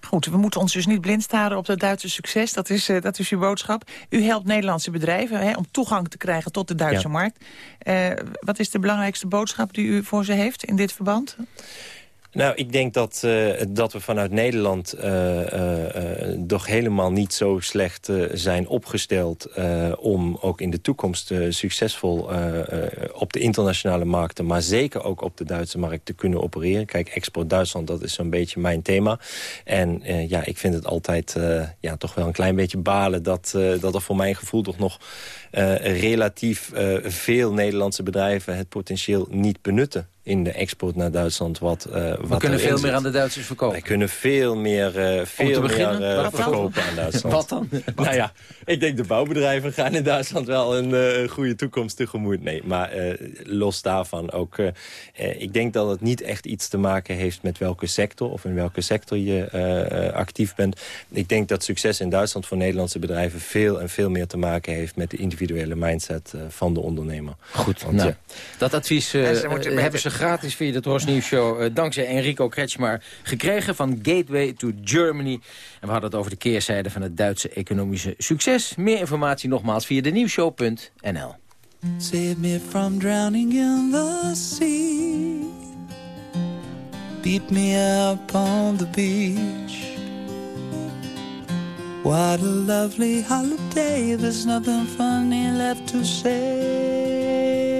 Goed, we moeten ons dus niet blind staren op dat Duitse succes. Dat is, uh, dat is uw boodschap. U helpt Nederlandse bedrijven hè, om toegang te krijgen tot de Duitse ja. markt. Uh, wat is de belangrijkste boodschap die u voor ze heeft in dit verband? Nou, ik denk dat, uh, dat we vanuit Nederland uh, uh, toch helemaal niet zo slecht zijn opgesteld... om ook in de toekomst succesvol op de internationale markten... maar zeker ook op de Duitse markt te kunnen opereren. Kijk, export Duitsland, dat is zo'n beetje mijn thema. En ja, ik vind het altijd ja, toch wel een klein beetje balen... dat, dat er voor mijn gevoel toch nog relatief veel Nederlandse bedrijven... het potentieel niet benutten in de export naar Duitsland. Wat, uh, We wat kunnen veel zit. meer aan de Duitsers verkopen. Wij kunnen veel meer, uh, veel beginnen, meer uh, dan? verkopen aan Duitsland. Wat dan? Nou ja, ik denk de bouwbedrijven gaan in Duitsland wel een uh, goede toekomst tegemoet. Nee, maar uh, los daarvan ook... Uh, ik denk dat het niet echt iets te maken heeft met welke sector... of in welke sector je actief bent. Ik denk dat succes in Duitsland voor Nederlandse bedrijven... veel en veel meer te maken heeft met de individuele mindset van de ondernemer. Goed, Want, nou, ja. dat advies hebben ze gratis via de Tros Nieuws Show... dankzij Enrico Kretschmar gekregen van Gateway to Germany. En we hadden het over de keerzijde van het Duitse economische succes. Meer informatie nogmaals via de nieuwshow.nl. Save me from drowning in the sea. Beat me up on the beach. What a lovely holiday. There's nothing funny left to say.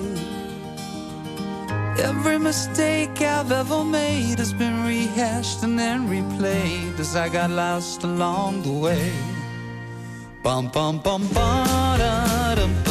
Every mistake I've ever made has been rehashed and then replayed as I got lost along the way. Bum bum bum bum da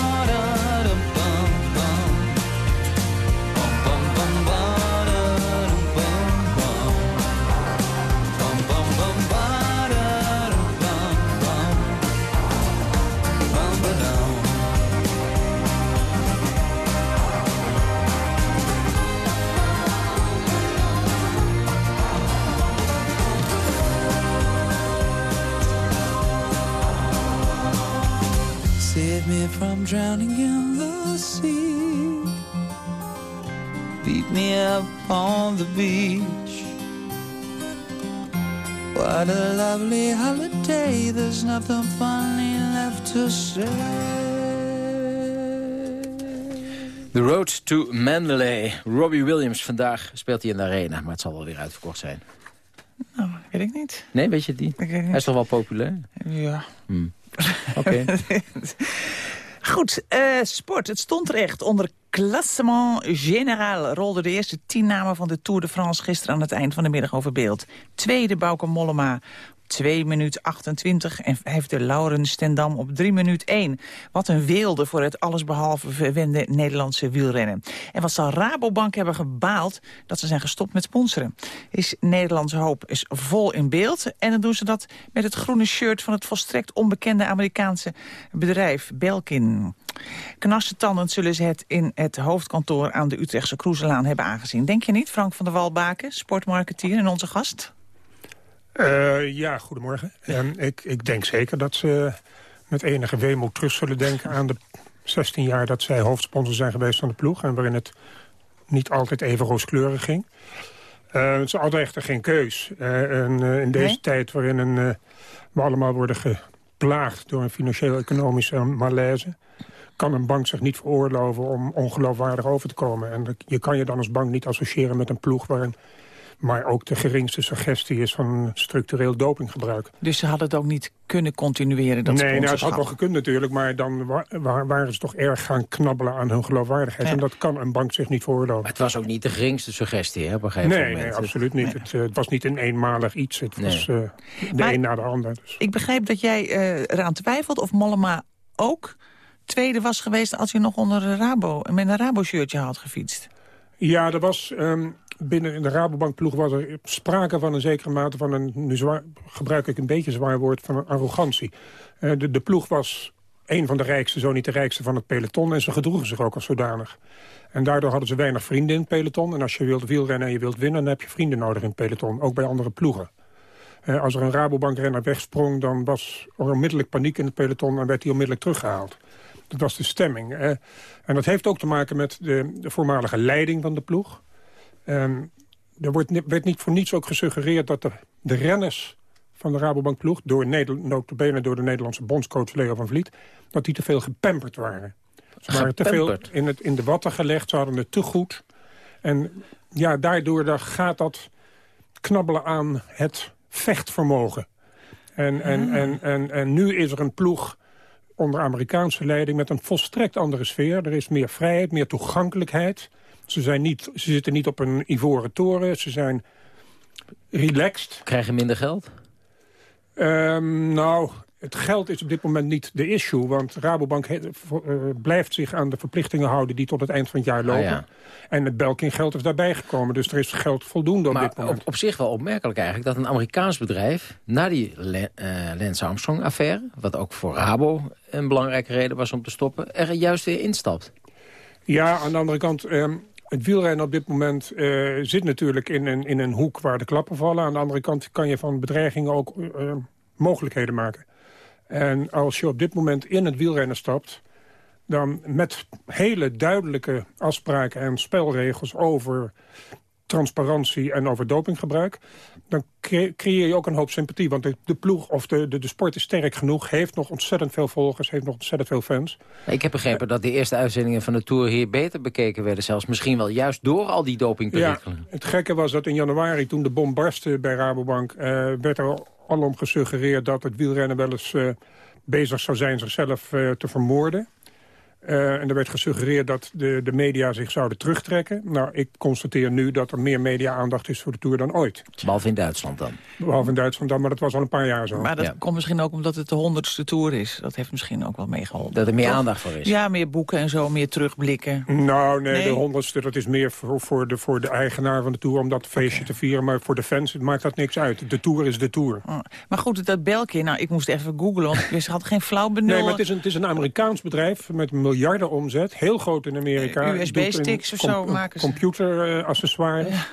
up on the beach. What a lovely holiday. There's nothing funny left to say. The Road to Mandalay. Robbie Williams, vandaag speelt hij in de arena. Maar het zal wel weer uitverkocht zijn. Nou, weet ik niet. Nee, weet je niet. Hij is toch wel populair? Ja. Hmm. Oké. Goed, eh, sport. Het stond er echt. Onder klassement général rolden de eerste tien namen van de Tour de France... gisteren aan het eind van de middag over beeld. Tweede Bauke Mollema 2 minuut 28 en vijfde Laurens Stendam op 3 minuut 1. Wat een weelde voor het allesbehalve verwende Nederlandse wielrennen. En wat zal Rabobank hebben gebaald dat ze zijn gestopt met sponsoren. Is Nederlandse hoop is vol in beeld en dan doen ze dat met het groene shirt van het volstrekt onbekende Amerikaanse bedrijf Belkin. Knarsetandend zullen ze het in het hoofdkantoor aan de Utrechtse Kroeselaan hebben aangezien. Denk je niet, Frank van der Walbaken, sportmarketeer en onze gast? Uh, ja, goedemorgen. En ik, ik denk zeker dat ze met enige weemoed terug zullen denken... aan de 16 jaar dat zij hoofdsponsor zijn geweest van de ploeg... en waarin het niet altijd even rooskleurig ging. Uh, het is altijd echter geen keus. Uh, en in deze nee? tijd waarin een, we allemaal worden geplaagd... door een financieel-economische malaise kan een bank zich niet veroorloven om ongeloofwaardig over te komen. En je kan je dan als bank niet associëren met een ploeg... waarin maar ook de geringste suggestie is van structureel dopinggebruik. Dus ze hadden het ook niet kunnen continueren, dat Nee, nou, het had wel gekund natuurlijk, maar dan wa wa waren ze toch erg gaan knabbelen aan hun geloofwaardigheid. En dat kan een bank zich niet veroorloven. het was ook niet de geringste suggestie, hè, op een gegeven nee, moment. Nee, absoluut niet. Het, uh, het, was niet een eenmalig iets. Het was uh, de maar, een na de ander. Dus. Ik begreep dat jij uh, eraan twijfelt, of Mollema ook tweede was geweest... als hij nog onder een Rabo, met een Rabo-shirtje had gefietst. Ja, er was... Um, binnen de Rabobankploeg was er sprake van een zekere mate van een... nu zwaar, gebruik ik een beetje zwaar woord, van een arrogantie. Uh, de, de ploeg was een van de rijkste, zo niet de rijkste van het peloton... en ze gedroegen zich ook als zodanig. En daardoor hadden ze weinig vrienden in het peloton. En als je wilt wielrennen en je wilt winnen... dan heb je vrienden nodig in het peloton, ook bij andere ploegen. Uh, als er een Rabobankrenner wegsprong... dan was er onmiddellijk paniek in het peloton... en werd hij onmiddellijk teruggehaald. Dat was de stemming. En dat heeft ook te maken met de, de voormalige leiding van de ploeg. Um, er wordt, werd niet voor niets ook gesuggereerd dat de, de renners van de Rabobankploeg... door, notabene door de Nederlandse bondscoach Leo van Vliet... dat die te veel gepamperd waren. Ze waren te veel in, het, in de watten gelegd, ze hadden het te goed. En ja, daardoor gaat dat knabbelen aan het vechtvermogen. En, en, Ah. en, en, en nu is er een ploeg onder Amerikaanse leiding... met een volstrekt andere sfeer. Er is meer vrijheid, meer toegankelijkheid. Ze, zijn niet, ze zitten niet op een ivoren toren. Ze zijn relaxed. Krijgen minder geld? Um, nou, het geld is op dit moment niet de issue. Want Rabobank he, uh, blijft zich aan de verplichtingen houden... die tot het eind van het jaar lopen. Ah, ja. En het Belkin geld is daarbij gekomen. Dus er is geld voldoende op maar dit moment. Op, op zich wel opmerkelijk eigenlijk dat een Amerikaans bedrijf... na die Le uh, Lance Armstrong-affaire... wat ook voor Rabo een belangrijke reden was om te stoppen... er juist weer instapt. Ja, aan de andere kant... Um, het wielrennen op dit moment uh, zit natuurlijk in een, in een hoek waar de klappen vallen. Aan de andere kant kan je van bedreigingen ook uh, mogelijkheden maken. En als je op dit moment in het wielrennen stapt... dan met hele duidelijke afspraken en spelregels over transparantie en over dopinggebruik... dan creëer je ook een hoop sympathie. Want de, de ploeg of de, de, de sport is sterk genoeg... heeft nog ontzettend veel volgers, heeft nog ontzettend veel fans. Ik heb begrepen dat de eerste uitzendingen van de Tour hier beter bekeken werden. Zelfs misschien wel juist door al die dopingperikelen. Ja, het gekke was dat in januari, toen de bom barstte bij Rabobank... Uh, werd er alom gesuggereerd dat het wielrennen wel eens uh, bezig zou zijn... zichzelf uh, te vermoorden. Uh, en er werd gesuggereerd dat de, de media zich zouden terugtrekken. Nou, ik constateer nu dat er meer media-aandacht is voor de Tour dan ooit. Behalve in Duitsland dan? Behalve in Duitsland dan, maar dat was al een paar jaar zo. Maar dat ja. komt misschien ook omdat het de honderdste Tour is. Dat heeft misschien ook wel meegeholpen. Dat er meer Toch? aandacht voor is? Ja, meer boeken en zo, meer terugblikken. Nou, nee, nee. de honderdste, dat is meer voor, voor, de, voor de eigenaar van de Tour... om dat feestje okay. te vieren, maar voor de fans maakt dat niks uit. De Tour is de Tour. Oh. Maar goed, dat Belkin, nou, ik moest even googlen, want ik had geen flauw benul. Nee, maar het is, een, het is een Amerikaans bedrijf met miljarden omzet heel groot in Amerika. Uh, USB-sticks of zo maken ze. Computeraccessoires. Ja.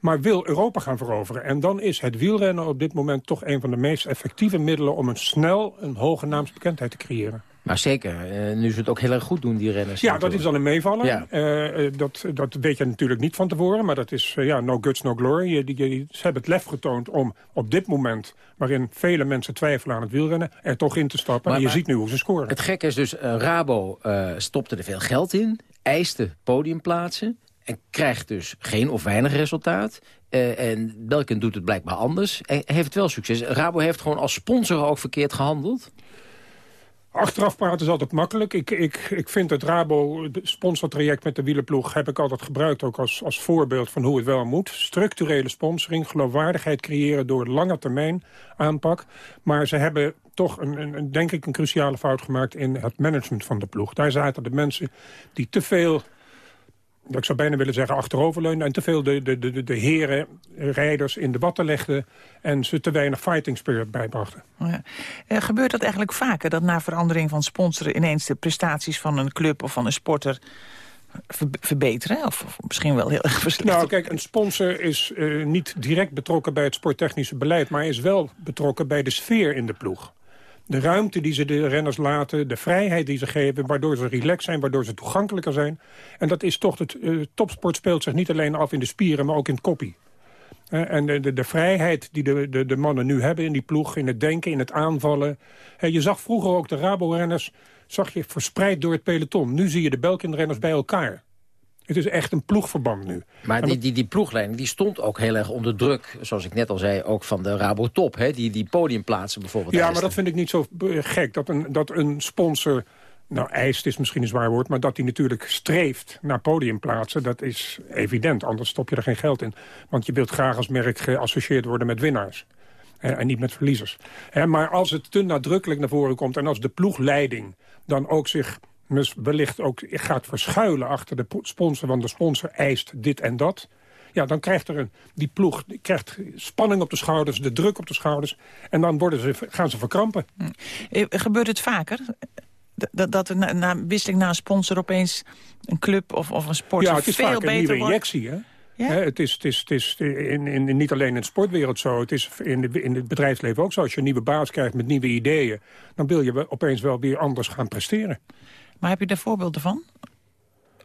Maar wil Europa gaan veroveren. En dan is het wielrennen op dit moment toch een van de meest effectieve middelen... om een snel een hoge naamsbekendheid te creëren. Maar zeker, uh, nu ze het ook heel erg goed doen, die renners. Ja, dat is dan een meevallen. Ja. Uh, dat, dat weet je natuurlijk niet van tevoren. Maar dat is, uh, ja, no guts, no glory. Je, ze hebben het lef getoond om op dit moment... waarin vele mensen twijfelen aan het wielrennen... er toch in te stappen. Maar, en je ziet nu hoe ze scoren. Het gekke is dus, Rabo stopte er veel geld in. Eiste podiumplaatsen. En krijgt dus geen of weinig resultaat. Uh, en Belkin doet het blijkbaar anders. En heeft wel succes. Rabo heeft gewoon als sponsor ook verkeerd gehandeld. Achteraf praten is altijd makkelijk. Ik, ik, ik vind het Rabo sponsortraject met de wielerploeg... heb ik altijd gebruikt ook als, als voorbeeld van hoe het wel moet. Structurele sponsoring, geloofwaardigheid creëren... door lange termijn aanpak. Maar ze hebben toch, een, een, denk ik, een cruciale fout gemaakt... in het management van de ploeg. Daar zaten de mensen die te veel ik zou bijna willen zeggen achteroverleunen... en te veel de, de, de, de heren, rijders in de watten legden... en ze te weinig fighting spirit bijbrachten. Ja. Uh, gebeurt dat eigenlijk vaker, dat na verandering van sponsoren... ineens de prestaties van een club of van een sporter ver verbeteren? Of, of, misschien wel heel erg verslechteren? Nou, kijk, een sponsor is uh, niet direct betrokken bij het sporttechnische beleid... maar is wel betrokken bij de sfeer in de ploeg de ruimte die ze de renners laten, de vrijheid die ze geven... waardoor ze relaxed zijn, waardoor ze toegankelijker zijn. En dat is toch, het uh, topsport speelt zich niet alleen af in de spieren, maar ook in het koppie. En de, de, de, vrijheid die de, de, de mannen nu hebben in die ploeg, in het denken, in het aanvallen. Je zag vroeger ook de Rabo-renners zag je verspreid door het peloton. Nu zie je de Belkin-renners bij elkaar. Het is echt een ploegverband nu. Maar die, die, die ploegleiding die stond ook heel erg onder druk. Zoals ik net al zei, ook van de Rabotop. Hè? Die, die podiumplaatsen bijvoorbeeld. Ja, maar dat vind ik niet zo eh, gek. Dat een, dat een sponsor, nou eist is misschien een zwaar woord... maar dat hij natuurlijk streeft naar podiumplaatsen, dat is evident. Anders stop je er geen geld in. Want je wilt graag als merk geassocieerd worden met winnaars. Eh, en niet met verliezers. Hè, maar als het te nadrukkelijk naar voren komt... en als de ploegleiding dan ook zich wellicht ook gaat verschuilen achter de sponsor... want de sponsor eist dit en dat... ja, dan krijgt er een, die ploeg die krijgt spanning op de schouders, de druk op de schouders... en dan worden ze, gaan ze verkrampen. Eh, Gebeurt het vaker? Dat, dat er na, na wisseling na een sponsor opeens een club of, of een sport Ja, het is veel vaak een nieuwe injectie, hè? Ja? Het is, het is, het is in, in, niet alleen in de sportwereld zo, het is in, de, in het bedrijfsleven ook zo. Als je een nieuwe baas krijgt met nieuwe ideeën... dan wil je opeens wel weer anders gaan presteren. Maar heb je daar voorbeelden van?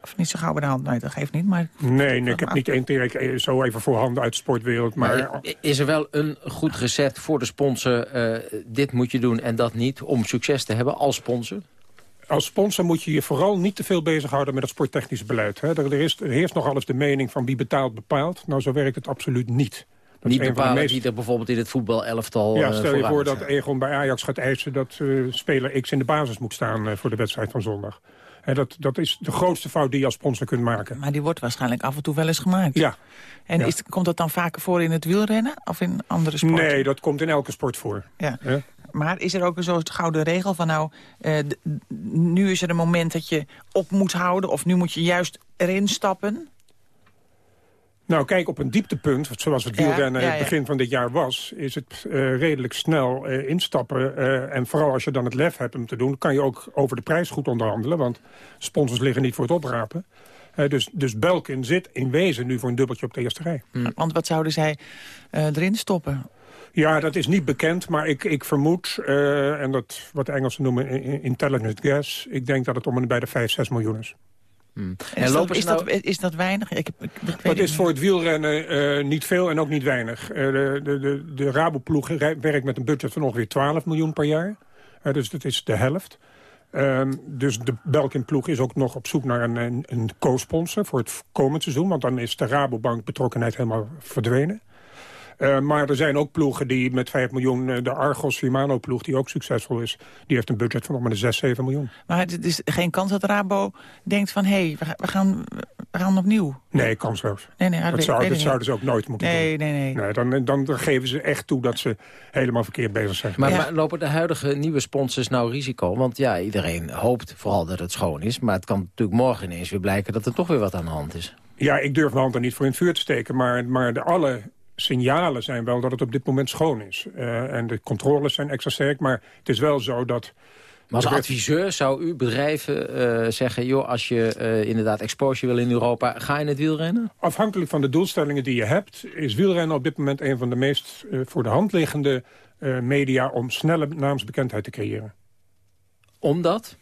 Of niet zo gauw bij de hand? Nee, dat geeft niet, maar... Nee, nee ik heb niet één direct eh, zo even voorhanden uit de sportwereld. Maar, Maar is er wel een goed recept voor de sponsor... eh, dit moet je doen en dat niet, om succes te hebben als sponsor? als sponsor moet je je vooral niet te veel bezighouden met het sporttechnische beleid. Hè. Er, er, is, er heerst nog alles de mening van wie betaalt bepaalt. Nou, zo werkt het absoluut niet. Niet bepalen meest- wie er bijvoorbeeld in het voetbalelftal Ja, eh, stel je voor dat. Egon bij Ajax gaat eisen... dat eh, speler X in de basis moet staan eh, voor de wedstrijd van zondag. Dat, dat is de grootste fout die je als sponsor kunt maken. Maar die wordt waarschijnlijk af en toe wel eens gemaakt. Ja. En Ja. Is, komt dat dan vaker voor in het wielrennen of in andere sporten? Nee, dat komt in elke sport voor. Ja. Maar is er ook een soort gouden regel van nou, eh, nu is er een moment dat je op moet houden... of nu moet je juist erin stappen? Nou, kijk, op een dieptepunt, zoals het wielrennen ja, begin van dit jaar was... is het eh, redelijk snel eh, instappen. eh, en vooral als je dan het lef hebt om te doen... kan je ook over de prijs goed onderhandelen. Want sponsors liggen niet voor het oprapen. Dus, dus Belkin zit in wezen nu voor een dubbeltje op de eerste rij. Want wat zouden zij erin stoppen? Ja, dat is niet bekend, maar ik, ik vermoed... en dat wat de Engelsen noemen in- in- intelligent guess... ik denk dat het om en bij de 5, 6 miljoen is. Is, dat, is, dat, is dat weinig? Ik, heb- ik, ik weet Dat het is voor het wielrennen eh, niet veel en ook niet weinig. Eh, de, de, de, de Raboploeg werkt met een budget van ongeveer 12 miljoen per jaar. Eh, dus dat is de helft. Ehm, dus de Belkin-ploeg is ook nog op zoek naar een, een, een co-sponsor voor het komend seizoen. Want dan is de Rabobank betrokkenheid helemaal verdwenen. Eh, maar er zijn ook ploegen die met 5 miljoen... eh, de Argos Shimano-ploeg, die ook succesvol is... die heeft een budget van om de 6, 7 miljoen. Maar het is geen kans dat Rabo denkt van... hé, hey, we, ga- we, gaan, we gaan opnieuw. Nee, kansloos. Nee, nee, dat zou, dat zouden ze ook nooit moeten Nee, doen. nee, nee. Nee, dan, dan, dan geven ze echt toe dat ze helemaal verkeerd bezig zijn. Maar, maar lopen de huidige nieuwe sponsors nou risico? Want ja, iedereen hoopt vooral dat het schoon is. Maar het kan natuurlijk morgen ineens weer blijken dat er toch weer wat aan de hand is. Ja, ik durf mijn hand er niet voor in het vuur te steken. Maar, maar de alle signalen zijn wel dat het op dit moment schoon is. Eh, en de controles zijn extra sterk. Maar het is wel zo dat... Maar als adviseur zou u bedrijven eh, zeggen... joh, als je eh, inderdaad exposure wil in Europa, ga in het wielrennen? Afhankelijk van de doelstellingen die je hebt... is wielrennen op dit moment een van de meest voor de hand liggende media... om snelle naamsbekendheid te creëren. Omdat?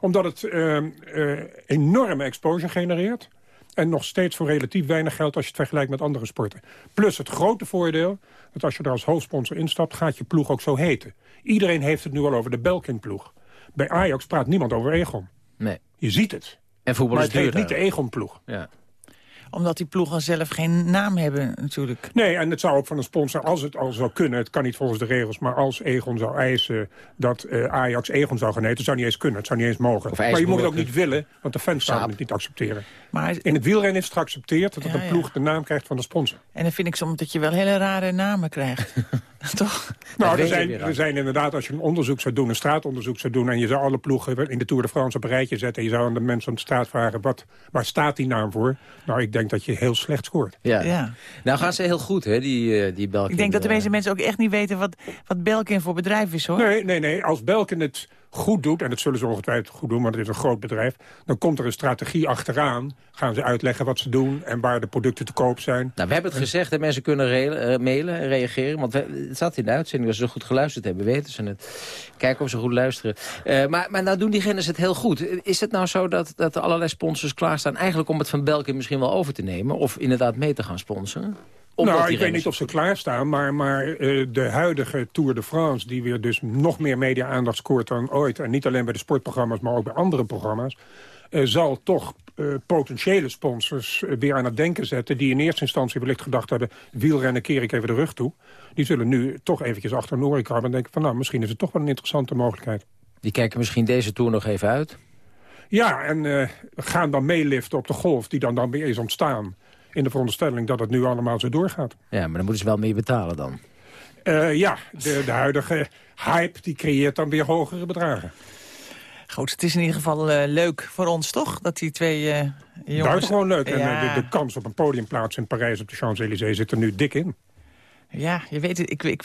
Omdat het eh, eh, enorme exposure genereert. En nog steeds voor relatief weinig geld als je het vergelijkt met andere sporten. Plus het grote voordeel, dat als je er als hoofdsponsor instapt... gaat je ploeg ook zo heten. Iedereen heeft het nu al over de Belkin-ploeg. Bij Ajax praat niemand over Egon. Nee. Je ziet het. En voetbal maar is het heet duur niet de. Egon-ploeg. Ja. Omdat die ploegen zelf geen naam hebben natuurlijk. Nee, en het zou ook van een sponsor, als het al zou kunnen... het kan niet volgens de regels, maar als Egon zou eisen... dat eh, Ajax Egon zou gaan heten, het zou niet eens kunnen. Het zou niet eens mogen. Of maar je moet het ook niet willen, want de fans zouden het niet accepteren. Maar, In het wielrennen is het geaccepteerd dat Ja, een ja. ploeg de naam krijgt van de sponsor. en dan vind ik soms dat je wel hele rare namen krijgt. Toch? Nou, er zijn, er zijn inderdaad, als je een onderzoek zou doen, een straatonderzoek zou doen... en je zou alle ploegen in de Tour de France op een rijtje zetten... en je zou aan de mensen op de straat vragen, wat, waar staat die naam voor? Nou, ik denk dat je heel slecht scoort. Ja. Ja. Nou gaan ze heel goed, hè, die, eh, die Belkin. Ik denk dat de eh, meeste mensen ook echt niet weten wat, wat Belkin voor bedrijf is, hoor. Nee, nee, nee. Als Belkin het goed doet, en dat zullen ze ongetwijfeld goed doen... want het is een groot bedrijf, dan komt er een strategie achteraan. Gaan ze uitleggen wat ze doen en waar de producten te koop zijn. Nou, we hebben het gezegd dat mensen kunnen eh, mailen en reageren. Want we, het zat in de uitzending, als ze goed geluisterd hebben, weten ze het. Kijken of ze goed luisteren. Eh, maar, maar nou doen diegenen het heel goed. Is het nou zo dat, dat er allerlei sponsors klaarstaan... eigenlijk om het van Belkin misschien wel over te nemen... of inderdaad mee te gaan sponsoren? Omdat nou, ik weet niet of ze klaarstaan, maar, maar eh, de huidige Tour de France... die weer dus nog meer media-aandacht scoort dan ooit... en niet alleen bij de sportprogramma's, maar ook bij andere programma's... eh, zal toch eh, potentiële sponsors weer aan het denken zetten... die in eerste instantie wellicht gedacht hebben... wielrennen keer ik even de rug toe. Die zullen nu toch eventjes achter een oren krabben en denken van... nou, misschien is het toch wel een interessante mogelijkheid. Die kijken misschien deze Tour nog even uit. Ja, en eh, gaan dan meeliften op de golf die dan, dan weer is ontstaan... in de veronderstelling dat het nu allemaal zo doorgaat. Ja, maar dan moeten ze wel meer betalen dan. Eh, ja, de, de huidige hype die creëert dan weer hogere bedragen. Goed, het is in ieder geval eh, leuk voor ons, toch? Dat die twee eh jongens... Buitengewoon leuk. En Ja. de, de kans op een podiumplaats in Parijs op de Champs-Élysées zit er nu dik in. Ja, je weet het. Ik, ik,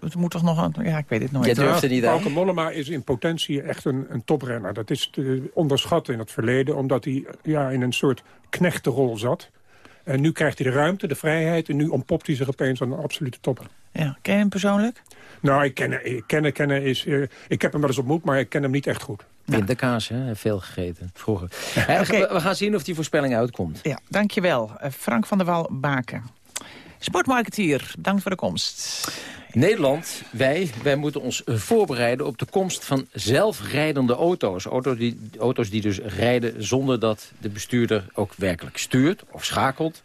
het moet toch nog... Een, ja, ik weet het nooit. Jij durft er niet aan. Mollema is in potentie echt een, een toprenner. Dat is te onderschat in het verleden, omdat hij ja, in een soort knechtenrol zat. En nu krijgt hij de ruimte, de vrijheid... en nu ontpopt hij zich opeens aan een absolute topper. Ja, ken je hem persoonlijk? Nou, ik ken, ik ken, kennen is... eh, ik heb hem wel eens ontmoet, maar ik ken hem niet echt goed. Pindakaas, hè? Veel gegeten, vroeger. Hè, we, we gaan zien of die voorspelling uitkomt. Ja, dankjewel. Eh, Frank van der Wal Baken. Sportmarketeer, bedankt voor de komst. Nederland, wij, wij moeten ons eh, voorbereiden op de komst van zelfrijdende auto's. Auto's die, auto's die dus rijden zonder dat de bestuurder ook werkelijk stuurt of schakelt.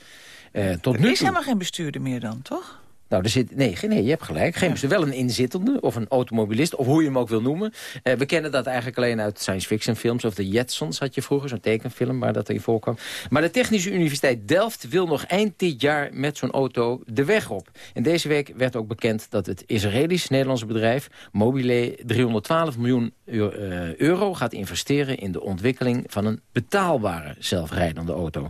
Eh, tot Er nu is toe. helemaal geen bestuurder meer dan, toch? Nou, er zit, nee, nee, je hebt gelijk. Geen bestuurder, wel een inzittende of een automobilist, of hoe je hem ook wil noemen. Eh, we kennen dat eigenlijk alleen uit science fiction films. Of de Jetsons had je vroeger, zo'n tekenfilm waar dat in voorkwam. Maar de Technische Universiteit Delft wil nog eind dit jaar met zo'n auto de weg op. En deze week werd ook bekend dat het Israëlisch-Nederlandse bedrijf Mobile 312 miljoen eh, euro gaat investeren in de ontwikkeling van een betaalbare zelfrijdende auto.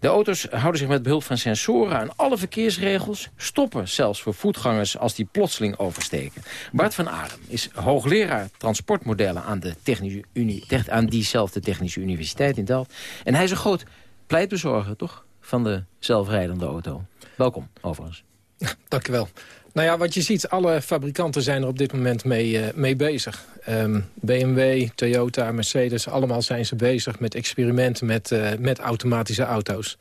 De auto's houden zich met behulp van sensoren aan alle verkeersregels, stoppen zelfs voor voetgangers als die plotseling oversteken. Bart van Arem is hoogleraar transportmodellen aan, de technische uni, tech- aan diezelfde Technische Universiteit in Delft. En hij is een groot pleitbezorger, toch, van de zelfrijdende auto. Welkom, overigens. Dankjewel. Nou ja, wat je ziet, alle fabrikanten zijn er op dit moment mee, eh, mee bezig. Ehm, BMW, Toyota, Mercedes, allemaal zijn ze bezig met experimenten met, eh, met automatische auto's.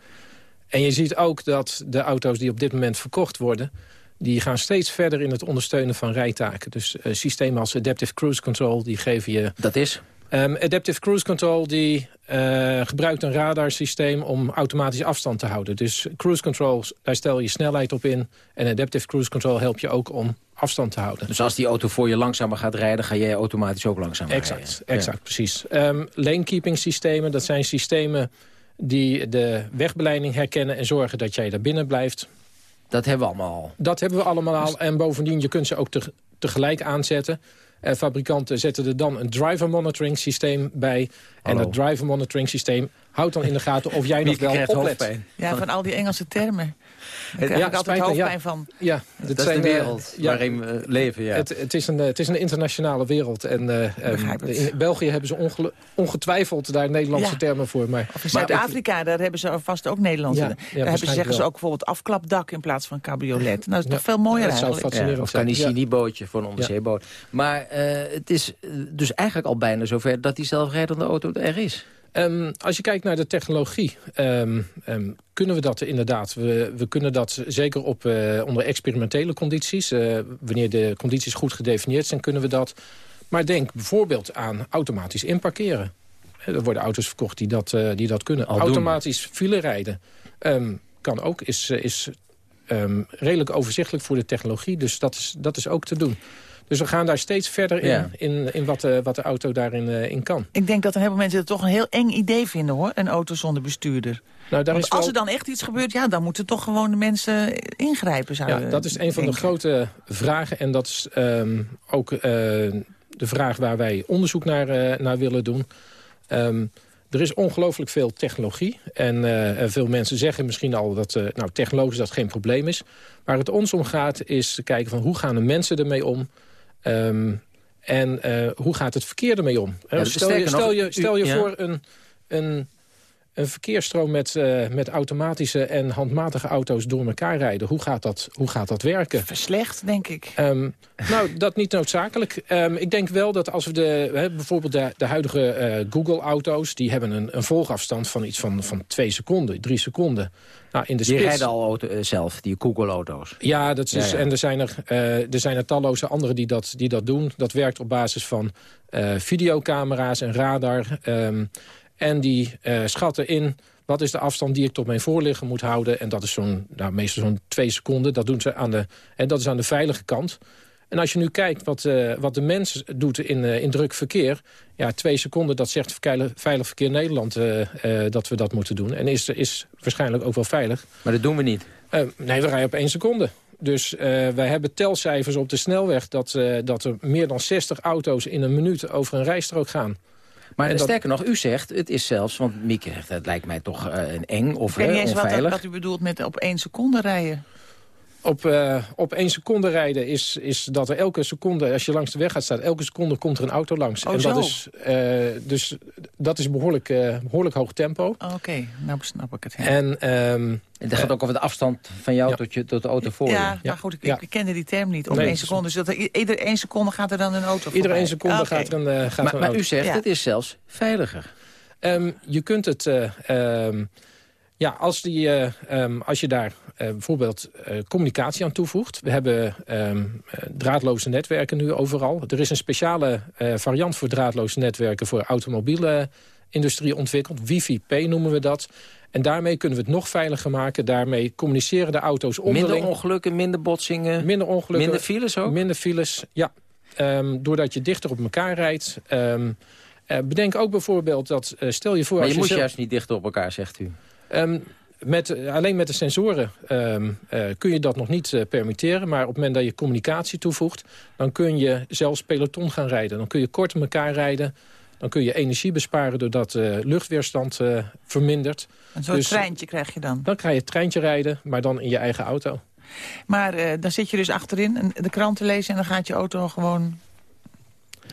En je ziet ook dat de auto's die op dit moment verkocht worden... die gaan steeds verder in het ondersteunen van rijtaken. Dus eh, systemen als Adaptive Cruise Control, die geven je... Dat is? Ehm, Adaptive Cruise Control die, eh, gebruikt een radarsysteem om automatisch afstand te houden. Dus cruise control, daar stel je snelheid op in. En Adaptive Cruise Control helpt je ook om afstand te houden. Dus als die auto voor je langzamer gaat rijden, ga jij automatisch ook langzamer Exact, rijden. exact precies. Ehm lanekeeping systemen, dat zijn systemen die de wegbeleiding herkennen... en zorgen dat jij daar binnen blijft. Dat hebben we allemaal al. Dat hebben we allemaal al. En bovendien, je kunt ze ook teg- tegelijk aanzetten. Eh, fabrikanten zetten er dan een driver monitoring systeem bij. En dat driver monitoring systeem houdt dan in de gaten of jij nog wel oplet. hoofdpijn. Ja, van al die Engelse termen. Daar Ja, krijg ik altijd ja. hoofdpijn van. Ja, Dat, is zijn, de eh, wereld ja, waarin we leven, ja. Het, het, is een, eh, het is een internationale wereld. En eh, ehm, in België hebben ze ongetwijfeld daar Nederlandse Ja. termen voor. Maar, Of in Zuid-Afrika, daar hebben ze vast ook Nederlandse. Ja, ja, daar hebben zeggen ze ook bijvoorbeeld afklapdak in plaats van cabriolet. Nou, dat is Ja. toch veel mooier Dat zou eigenlijk. Ja, of zijn. kan Ja. die bootje voor een onderzeeboot. Maar eh, het is eh, dus eigenlijk al bijna zover dat die zelfrijdende auto er is. Ehm, als je kijkt naar de technologie, ehm, ehm, kunnen we dat inderdaad. We, we kunnen dat zeker op, eh, onder experimentele condities. eh, wanneer de condities goed gedefinieerd zijn, kunnen we dat. Maar denk bijvoorbeeld aan automatisch inparkeren. Eh, Er worden auto's verkocht die dat, die dat kunnen. Al doen. automatisch file rijden kan ook, is, is redelijk overzichtelijk voor de technologie. Dus dat is, dat is ook te doen. Dus we gaan daar steeds verder in, Ja. in, in wat, de, wat de auto daarin eh, in kan. Ik denk dat een heleboel mensen het toch een heel eng idee vinden, hoor. Een auto zonder bestuurder. Nou, daar is als er dan echt iets gebeurt, ja, dan moeten toch gewoon de mensen ingrijpen, zou Ja, dat is een van de grote vragen. En dat is ehm, ook eh, de vraag waar wij onderzoek naar, eh, naar willen doen. Ehm, er is ongelooflijk veel technologie. En eh, veel mensen zeggen misschien al dat eh, nou, technologisch dat geen probleem is. Waar het ons om gaat is te kijken van hoe gaan de mensen ermee om... Ehm, en eh, hoe gaat het verkeer ermee om? Ja, stel je, sterker nog, stel je, stel je voor een, een, een verkeersstroom met, eh, met automatische en handmatige auto's door elkaar rijden. Hoe gaat dat, hoe gaat dat werken? Verslecht, denk ik. Ehm, nou, dat niet noodzakelijk. Ehm, ik denk wel dat als we de, hè, bijvoorbeeld de, de huidige eh, Google-auto's... die hebben een, een volgafstand van iets van, van twee seconden, drie seconden. Nou, in de Die spits, rijden al auto, eh, zelf, die Google-auto's. ja, dat is, Ja, ja. en er zijn er, eh, er zijn er talloze anderen die dat, die dat doen. Dat werkt op basis van eh, videocamera's en radar. ehm, en die eh, schatten in wat is de afstand die ik tot mijn voorligger moet houden. En dat is zo'n, nou, meestal zo'n twee seconden. Dat, doen ze aan de, en dat is aan de veilige kant. En als je nu kijkt wat, eh, wat de mens doet in, eh, in druk verkeer... ja, twee seconden, dat zegt Veilig, Verkeer Nederland dat we dat moeten doen. En is, is waarschijnlijk ook wel veilig. Maar dat doen we niet. Nee, we rijden op één seconde. Dus wij hebben telcijfers op de snelweg... Dat, dat er meer dan 60 auto's in een minuut over een rijstrook gaan. Maar dat- sterker nog, u zegt, het is zelfs... want Mieke zegt, het lijkt mij toch eh, een eng of Ik weet niet eh, eens wat, wat u bedoelt met op één seconde rijden. Op, eh, op één seconde rijden is, is dat er elke seconde... als je langs de weg gaat staan, elke seconde komt er een auto langs. Oh, en dat zo. is, eh, dus dat is behoorlijk, eh, behoorlijk hoog tempo. Oh, Oké, nou snap ik het. ja. En, ehm, En dat gaat ook over de afstand van jou Ja. tot, je, tot de auto voor je. Ja, maar goed, ik, Ja. ik kende die term niet. Op Nee, één seconde. Dus dat er, i- ieder één seconde gaat er dan een auto Ieder voorbij. één seconde Ah, gaat er een, gaat er Maar, een maar auto. u zegt, Ja. het is zelfs veiliger. Ehm, je kunt het... eh, ehm, ja, als, die, eh, ehm, als je daar eh, bijvoorbeeld eh, communicatie aan toevoegt. We hebben ehm, eh, draadloze netwerken nu overal. Er is een speciale variant voor draadloze netwerken... voor automobiele industrie ontwikkeld. Wifi-P noemen we dat. En daarmee kunnen we het nog veiliger maken. Daarmee communiceren de auto's onderling. Minder ongelukken, minder botsingen, Minder ongelukken. minder files ook? Minder files, ja. Ehm, doordat je dichter op elkaar rijdt. Bedenk ook bijvoorbeeld dat, stel je voor... maar als je moet zelf- juist niet dichter op elkaar, zegt u. Ehm, met, eh, alleen met de sensoren ehm, eh, kun je dat nog niet eh, permitteren. Maar op het moment dat je communicatie toevoegt... dan kun je zelfs peloton gaan rijden. Dan kun je kort op elkaar rijden. Dan kun je energie besparen doordat uh, luchtweerstand uh, vermindert. Een soort dus, treintje krijg je dan? Dan krijg je het treintje rijden, maar dan in je eigen auto. Maar dan zit je dus achterin de krant te lezen... en dan gaat je auto gewoon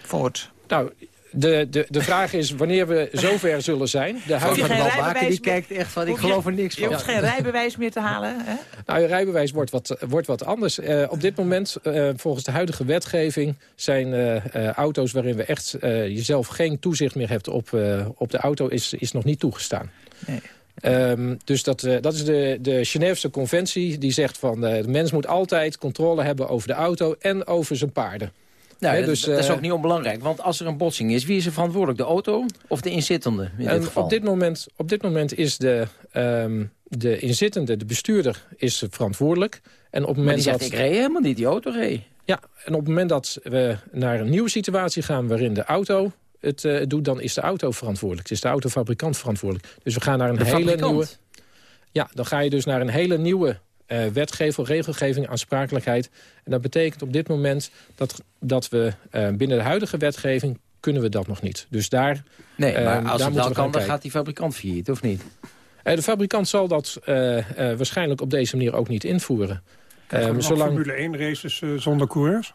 voort. Nou, de, de, de vraag is wanneer we zover zullen zijn. De huidige Balbaken die kijkt echt van, ik geloof er niks van. Je hoeft geen rijbewijs meer te halen, hè? Nou, je rijbewijs wordt wat, wordt wat anders. Uh, op dit moment, uh, volgens de huidige wetgeving... zijn uh, auto's waarin we echt jezelf geen toezicht meer hebt op, op de auto... Is, is nog niet toegestaan. Nee. Um, dus dat, uh, dat is de, de Geneefse conventie die zegt van... Uh, de mens moet altijd controle hebben over de auto en over zijn paarden. Nou, He, dus, dat, dat is ook niet onbelangrijk. Want als er een botsing is, wie is er verantwoordelijk? De auto of de inzittende in dit geval? Op dit moment, op dit moment is de, um, de inzittende, de bestuurder, is verantwoordelijk. En op het moment maar die zegt, dat, ik reed helemaal niet, die auto reed. Ja, en op het moment dat we naar een nieuwe situatie gaan... waarin de auto het uh, doet, dan is de auto verantwoordelijk. Het is de autofabrikant verantwoordelijk. Dus we gaan naar een de hele fabrikant. nieuwe... Ja, dan ga je dus naar een hele nieuwe uh, wetgeving, regelgeving, aansprakelijkheid. En dat betekent op dit moment dat, dat we uh, binnen de huidige wetgeving kunnen we dat nog niet. Dus daar Nee, maar uh, als daar het wel kan, dan gaat die fabrikant failliet, of niet? de fabrikant zal dat waarschijnlijk op deze manier ook niet invoeren. Um, zolang... Formule 1 races uh, zonder coureurs?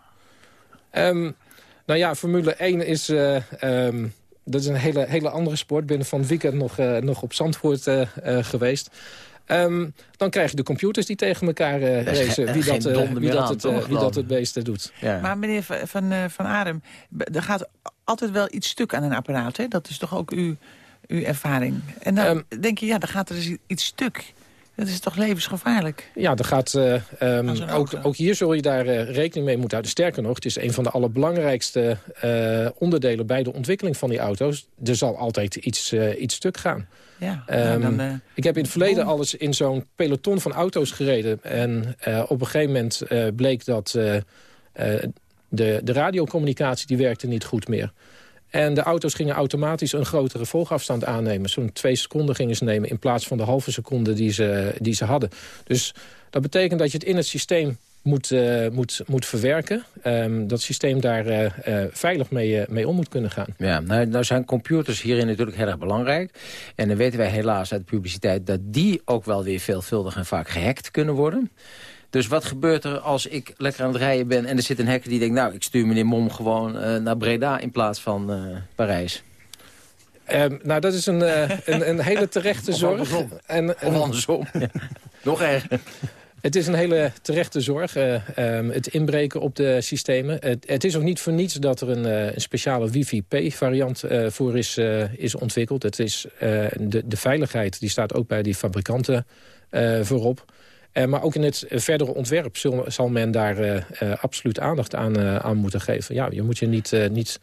Um, nou ja, Formule 1 is, uh, um, dat is een hele, hele andere sport. Binnen van het weekend nog, uh, nog op Zandvoort uh, geweest. Um, dan krijg je de computers die tegen elkaar uh, racen. Wie dat, uh, wie, dat het, uh, wie dat het meeste doet. Ja. Maar meneer Van, van, uh, van Arem, er gaat altijd wel iets stuk aan een apparaat. Hè? Dat is toch ook uw, uw ervaring. En dan um, denk je, ja, dan gaat er dus iets stuk. Dat is toch levensgevaarlijk? Ja, er gaat, uh, um, ook, ook hier zul je daar uh, rekening mee moeten houden. Sterker nog, het is een van de allerbelangrijkste uh, onderdelen... bij de ontwikkeling van die auto's. Er zal altijd iets, iets stuk gaan. Ja, um, nou dan, ik heb in het verleden alles in zo'n peloton van auto's gereden. En op een gegeven moment bleek dat de, de radiocommunicatie... die werkte niet goed meer. En de auto's gingen automatisch een grotere volgafstand aannemen. Zo'n twee seconden gingen ze nemen in plaats van de halve seconde die ze, die ze hadden. Dus dat betekent dat je het in het systeem moet, uh, moet, moet verwerken. Um, dat systeem daar uh, uh, veilig mee, mee om moet kunnen gaan. Ja, nou, nou zijn computers hierin natuurlijk heel erg belangrijk. En dan weten wij helaas uit de publiciteit... dat die ook wel weer veelvuldig en vaak gehackt kunnen worden. Dus wat gebeurt er als ik lekker aan het rijden ben... en er zit een hacker die denkt... nou, ik stuur meneer Mom gewoon naar Breda in plaats van Parijs? Ehm, nou, dat is een, eh, een, een hele terechte Of zorg. En, Of andersom. Ja. Nog erger. Het is een hele terechte zorg, eh, ehm, het inbreken op de systemen. Het, het is ook niet voor niets dat er een, eh, een speciale wifi-P-variant eh, voor is, is ontwikkeld. Het is, de, de veiligheid die staat ook bij die fabrikanten voorop. Maar ook in het verdere ontwerp zal, zal men daar absoluut aandacht aan, aan moeten geven. Ja, je moet je niet, niet,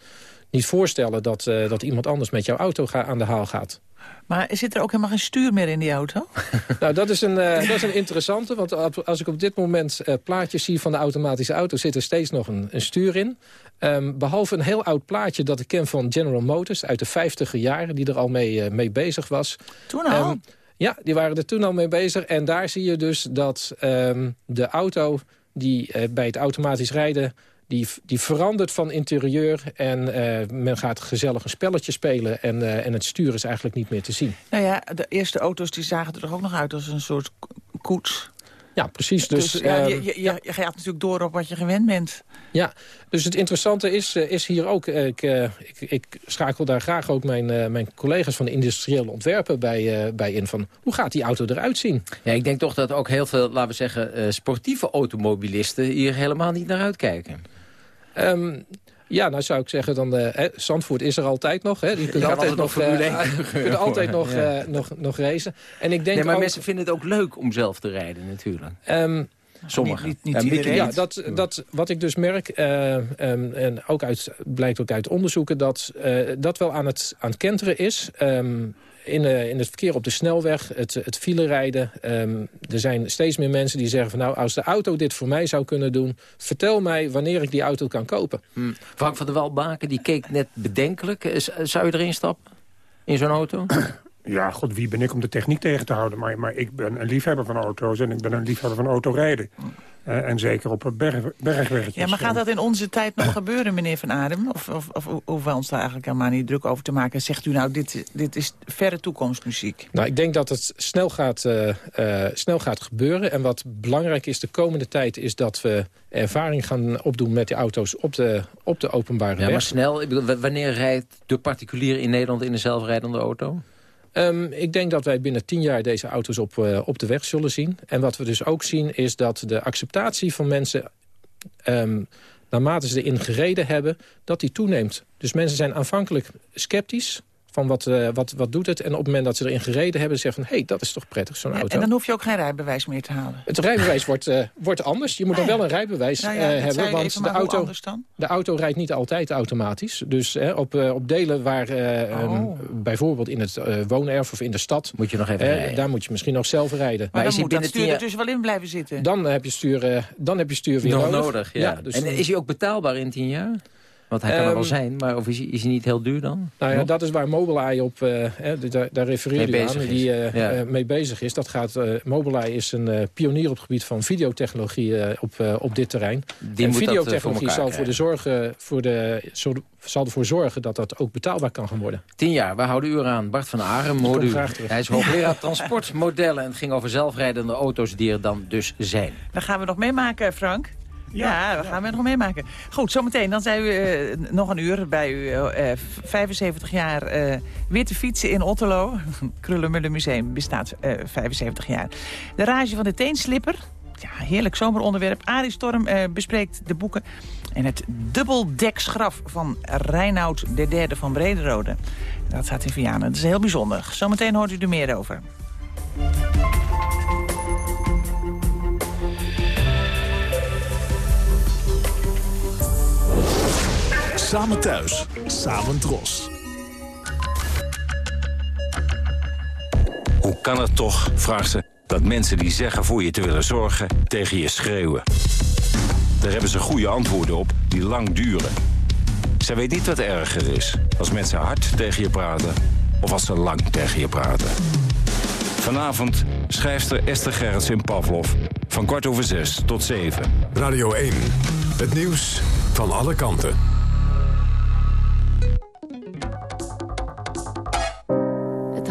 niet voorstellen dat, dat iemand anders met jouw auto aan de haal gaat. Maar zit er ook helemaal geen stuur meer in die auto? Nou, dat is een, eh, dat is een interessante. Want als ik op dit moment eh, plaatjes zie van de automatische auto... zit er steeds nog een, een stuur in. Ehm, behalve een heel oud plaatje dat ik ken van General Motors... uit de 50 jaren, die er al mee, eh, mee bezig was. Toen al? Ehm, ja, die waren er toen al mee bezig. En daar zie je dus dat ehm, de auto die bij het automatisch rijden... Die, die verandert van interieur en eh, men gaat gezellig een spelletje spelen... En, eh, en het stuur is eigenlijk niet meer te zien. Nou ja, de eerste auto's die zagen er toch ook nog uit als een soort koets. Ja, precies. Dus, Dus, ja, ehm, je, je, je, je gaat natuurlijk door op wat je gewend bent. Ja, dus het interessante is, eh, is hier ook... Ik, ik, ik schakel daar graag ook mijn, eh, mijn collega's van de industriële ontwerpen bij, eh, bij in. Van, hoe gaat die auto eruit zien? Ja, ik denk toch dat ook heel veel, laten we zeggen, eh, sportieve automobilisten hier helemaal niet naar uitkijken. Ehm, ja, nou zou ik zeggen, dan, eh, hè, Zandvoort is er altijd nog. Hè. Die kunnen kan altijd nog, nog eh, Formule 1 kunnen altijd nog, Ja. eh, nog, nog racen. En ik denk nee, maar ook, mensen vinden het ook leuk om zelf te rijden natuurlijk. Ehm, Sommigen. niet- niet Ja. Ja, dat, dat, wat ik dus merk, eh, ehm, en ook uit, blijkt ook uit onderzoeken... dat eh, dat wel aan het, aan het kenteren is. Ehm, in, eh, in het verkeer op de snelweg, het, het filerijden. ehm, er zijn steeds meer mensen die zeggen van... nou, als de auto dit voor mij zou kunnen doen... vertel mij wanneer ik die auto kan kopen. Hm. Frank van der Waldbaken, die keek net bedenkelijk. Eh, z- Zou je erin stappen? In zo'n auto? Ja, god, wie ben ik om de techniek tegen te houden? Maar, maar ik ben een liefhebber van auto's en ik ben een liefhebber van autorijden. Eh, en zeker op berg, bergweggetjes. Ja, maar gaat dat in onze tijd nog gebeuren, meneer Van Adem? Of, of, of hoeven we ons daar eigenlijk helemaal niet druk over te maken? Zegt u nou, dit, dit is verre toekomstmuziek? Nou, ik denk dat het snel gaat, eh, eh, snel gaat gebeuren. En wat belangrijk is de komende tijd... is dat we ervaring gaan opdoen met die auto's op de, op de openbare Ja, weg. maar snel. Ik bedoel, w- wanneer rijdt de particulier in Nederland in een zelfrijdende auto? Ehm, ik denk dat wij binnen tien jaar deze auto's op, eh, op de weg zullen zien. En wat we dus ook zien is dat de acceptatie van mensen... ehm, naarmate ze erin gereden hebben, dat die toeneemt. Dus mensen zijn aanvankelijk sceptisch van wat, eh, wat, wat doet het. En op het moment dat ze erin gereden hebben, zeggen van... hé, hey, dat is toch prettig, zo'n Ja, auto. en dan hoef je ook geen rijbewijs meer te halen. Het rijbewijs wordt, eh, wordt anders. Je moet dan wel een rijbewijs Nou ja, eh, hebben. Want de maar auto, de auto rijdt niet altijd automatisch. Dus op, eh, op delen waar eh, ehm, Oh. bijvoorbeeld in het woonerf of in de stad... Moet je nog even rijden. daar moet je misschien nog zelf rijden. Maar, is dan moet dat stuur er dus wel in blijven zitten. Dan heb je stuur, eh, dan heb je stuur weer Nog nodig. nodig, ja. dus en is hij ook betaalbaar in tien jaar? Want hij kan er wel Ehm, zijn, maar of is hij, is hij niet heel duur dan? Nou ja, Nog? dat is waar Mobileye op, eh, hè, daar, daar refereer je aan, die eh, Ja. eh, mee bezig is. Dat gaat, eh, Mobileye is een eh, pionier op het gebied van videotechnologie op, op dit terrein. Die en moet dat, videotechnologie voor elkaar zal, voor de zorgen, voor de, zal ervoor zorgen dat dat ook betaalbaar kan gaan worden. Tien jaar, waar houden u eraan? Bart van Arem, hoorde u. Hij is hoogleraar transportmodellen en het ging over zelfrijdende auto's die er dan dus zijn. Dat gaan we nog meemaken, Frank. Ja, dat gaan we nog meemaken. Goed, zometeen. Dan zijn we eh, nog een uur bij u. eh, eh, 75 jaar eh, witte fietsen in Otterlo. Krullenmullen Museum bestaat eh, 75 jaar. De rage van de teenslipper. Ja, heerlijk zomeronderwerp. Arie Storm eh, bespreekt de boeken. En het dubbeldekschraf van Reinoud III van Brederode. Dat staat in Vianen. Dat is heel bijzonder. Zometeen hoort u er meer over. Samen thuis, samen dros. Hoe kan het toch, vraagt ze, dat mensen die zeggen voor je te willen zorgen tegen je schreeuwen? Daar hebben ze goede antwoorden op die lang duren. Zij weet niet wat erger is, als mensen hard tegen je praten of als ze lang tegen je praten. Vanavond schrijfster Esther Gerrits in Pavlov van kwart over zes tot zeven. Radio 1, het nieuws van alle kanten.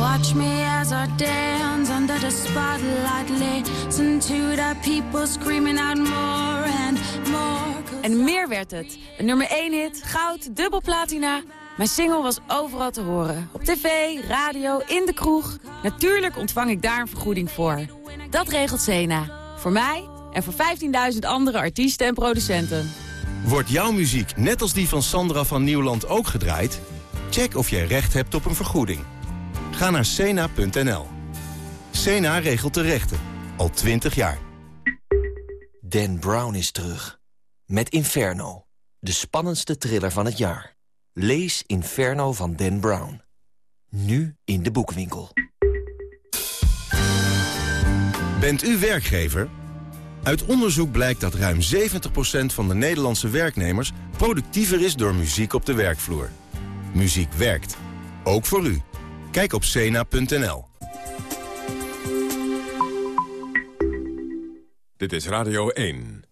Watch me as I dance under the spotlight. Listen to the people screaming out more and more. En meer werd het. Een nummer 1 hit, goud, dubbel platina. Mijn single was overal te horen. Op tv, radio, in de kroeg. Natuurlijk ontvang ik daar een vergoeding voor. Dat regelt Sena. Voor mij en voor 15.000 andere artiesten en producenten. Wordt jouw muziek net als die van Sandra van Nieuwland ook gedraaid? Check of jij recht hebt op een vergoeding. Ga naar cena.nl. Cena regelt de rechten. Al 20 jaar. Dan Brown is terug. Met Inferno. De spannendste thriller van het jaar. Lees Inferno van Dan Brown. Nu in de boekwinkel. Bent u werkgever? Uit onderzoek blijkt dat ruim 70% van de Nederlandse werknemers... productiever is door muziek op de werkvloer. Muziek werkt. Ook voor u. Kijk op cena.nl. Dit is Radio 1.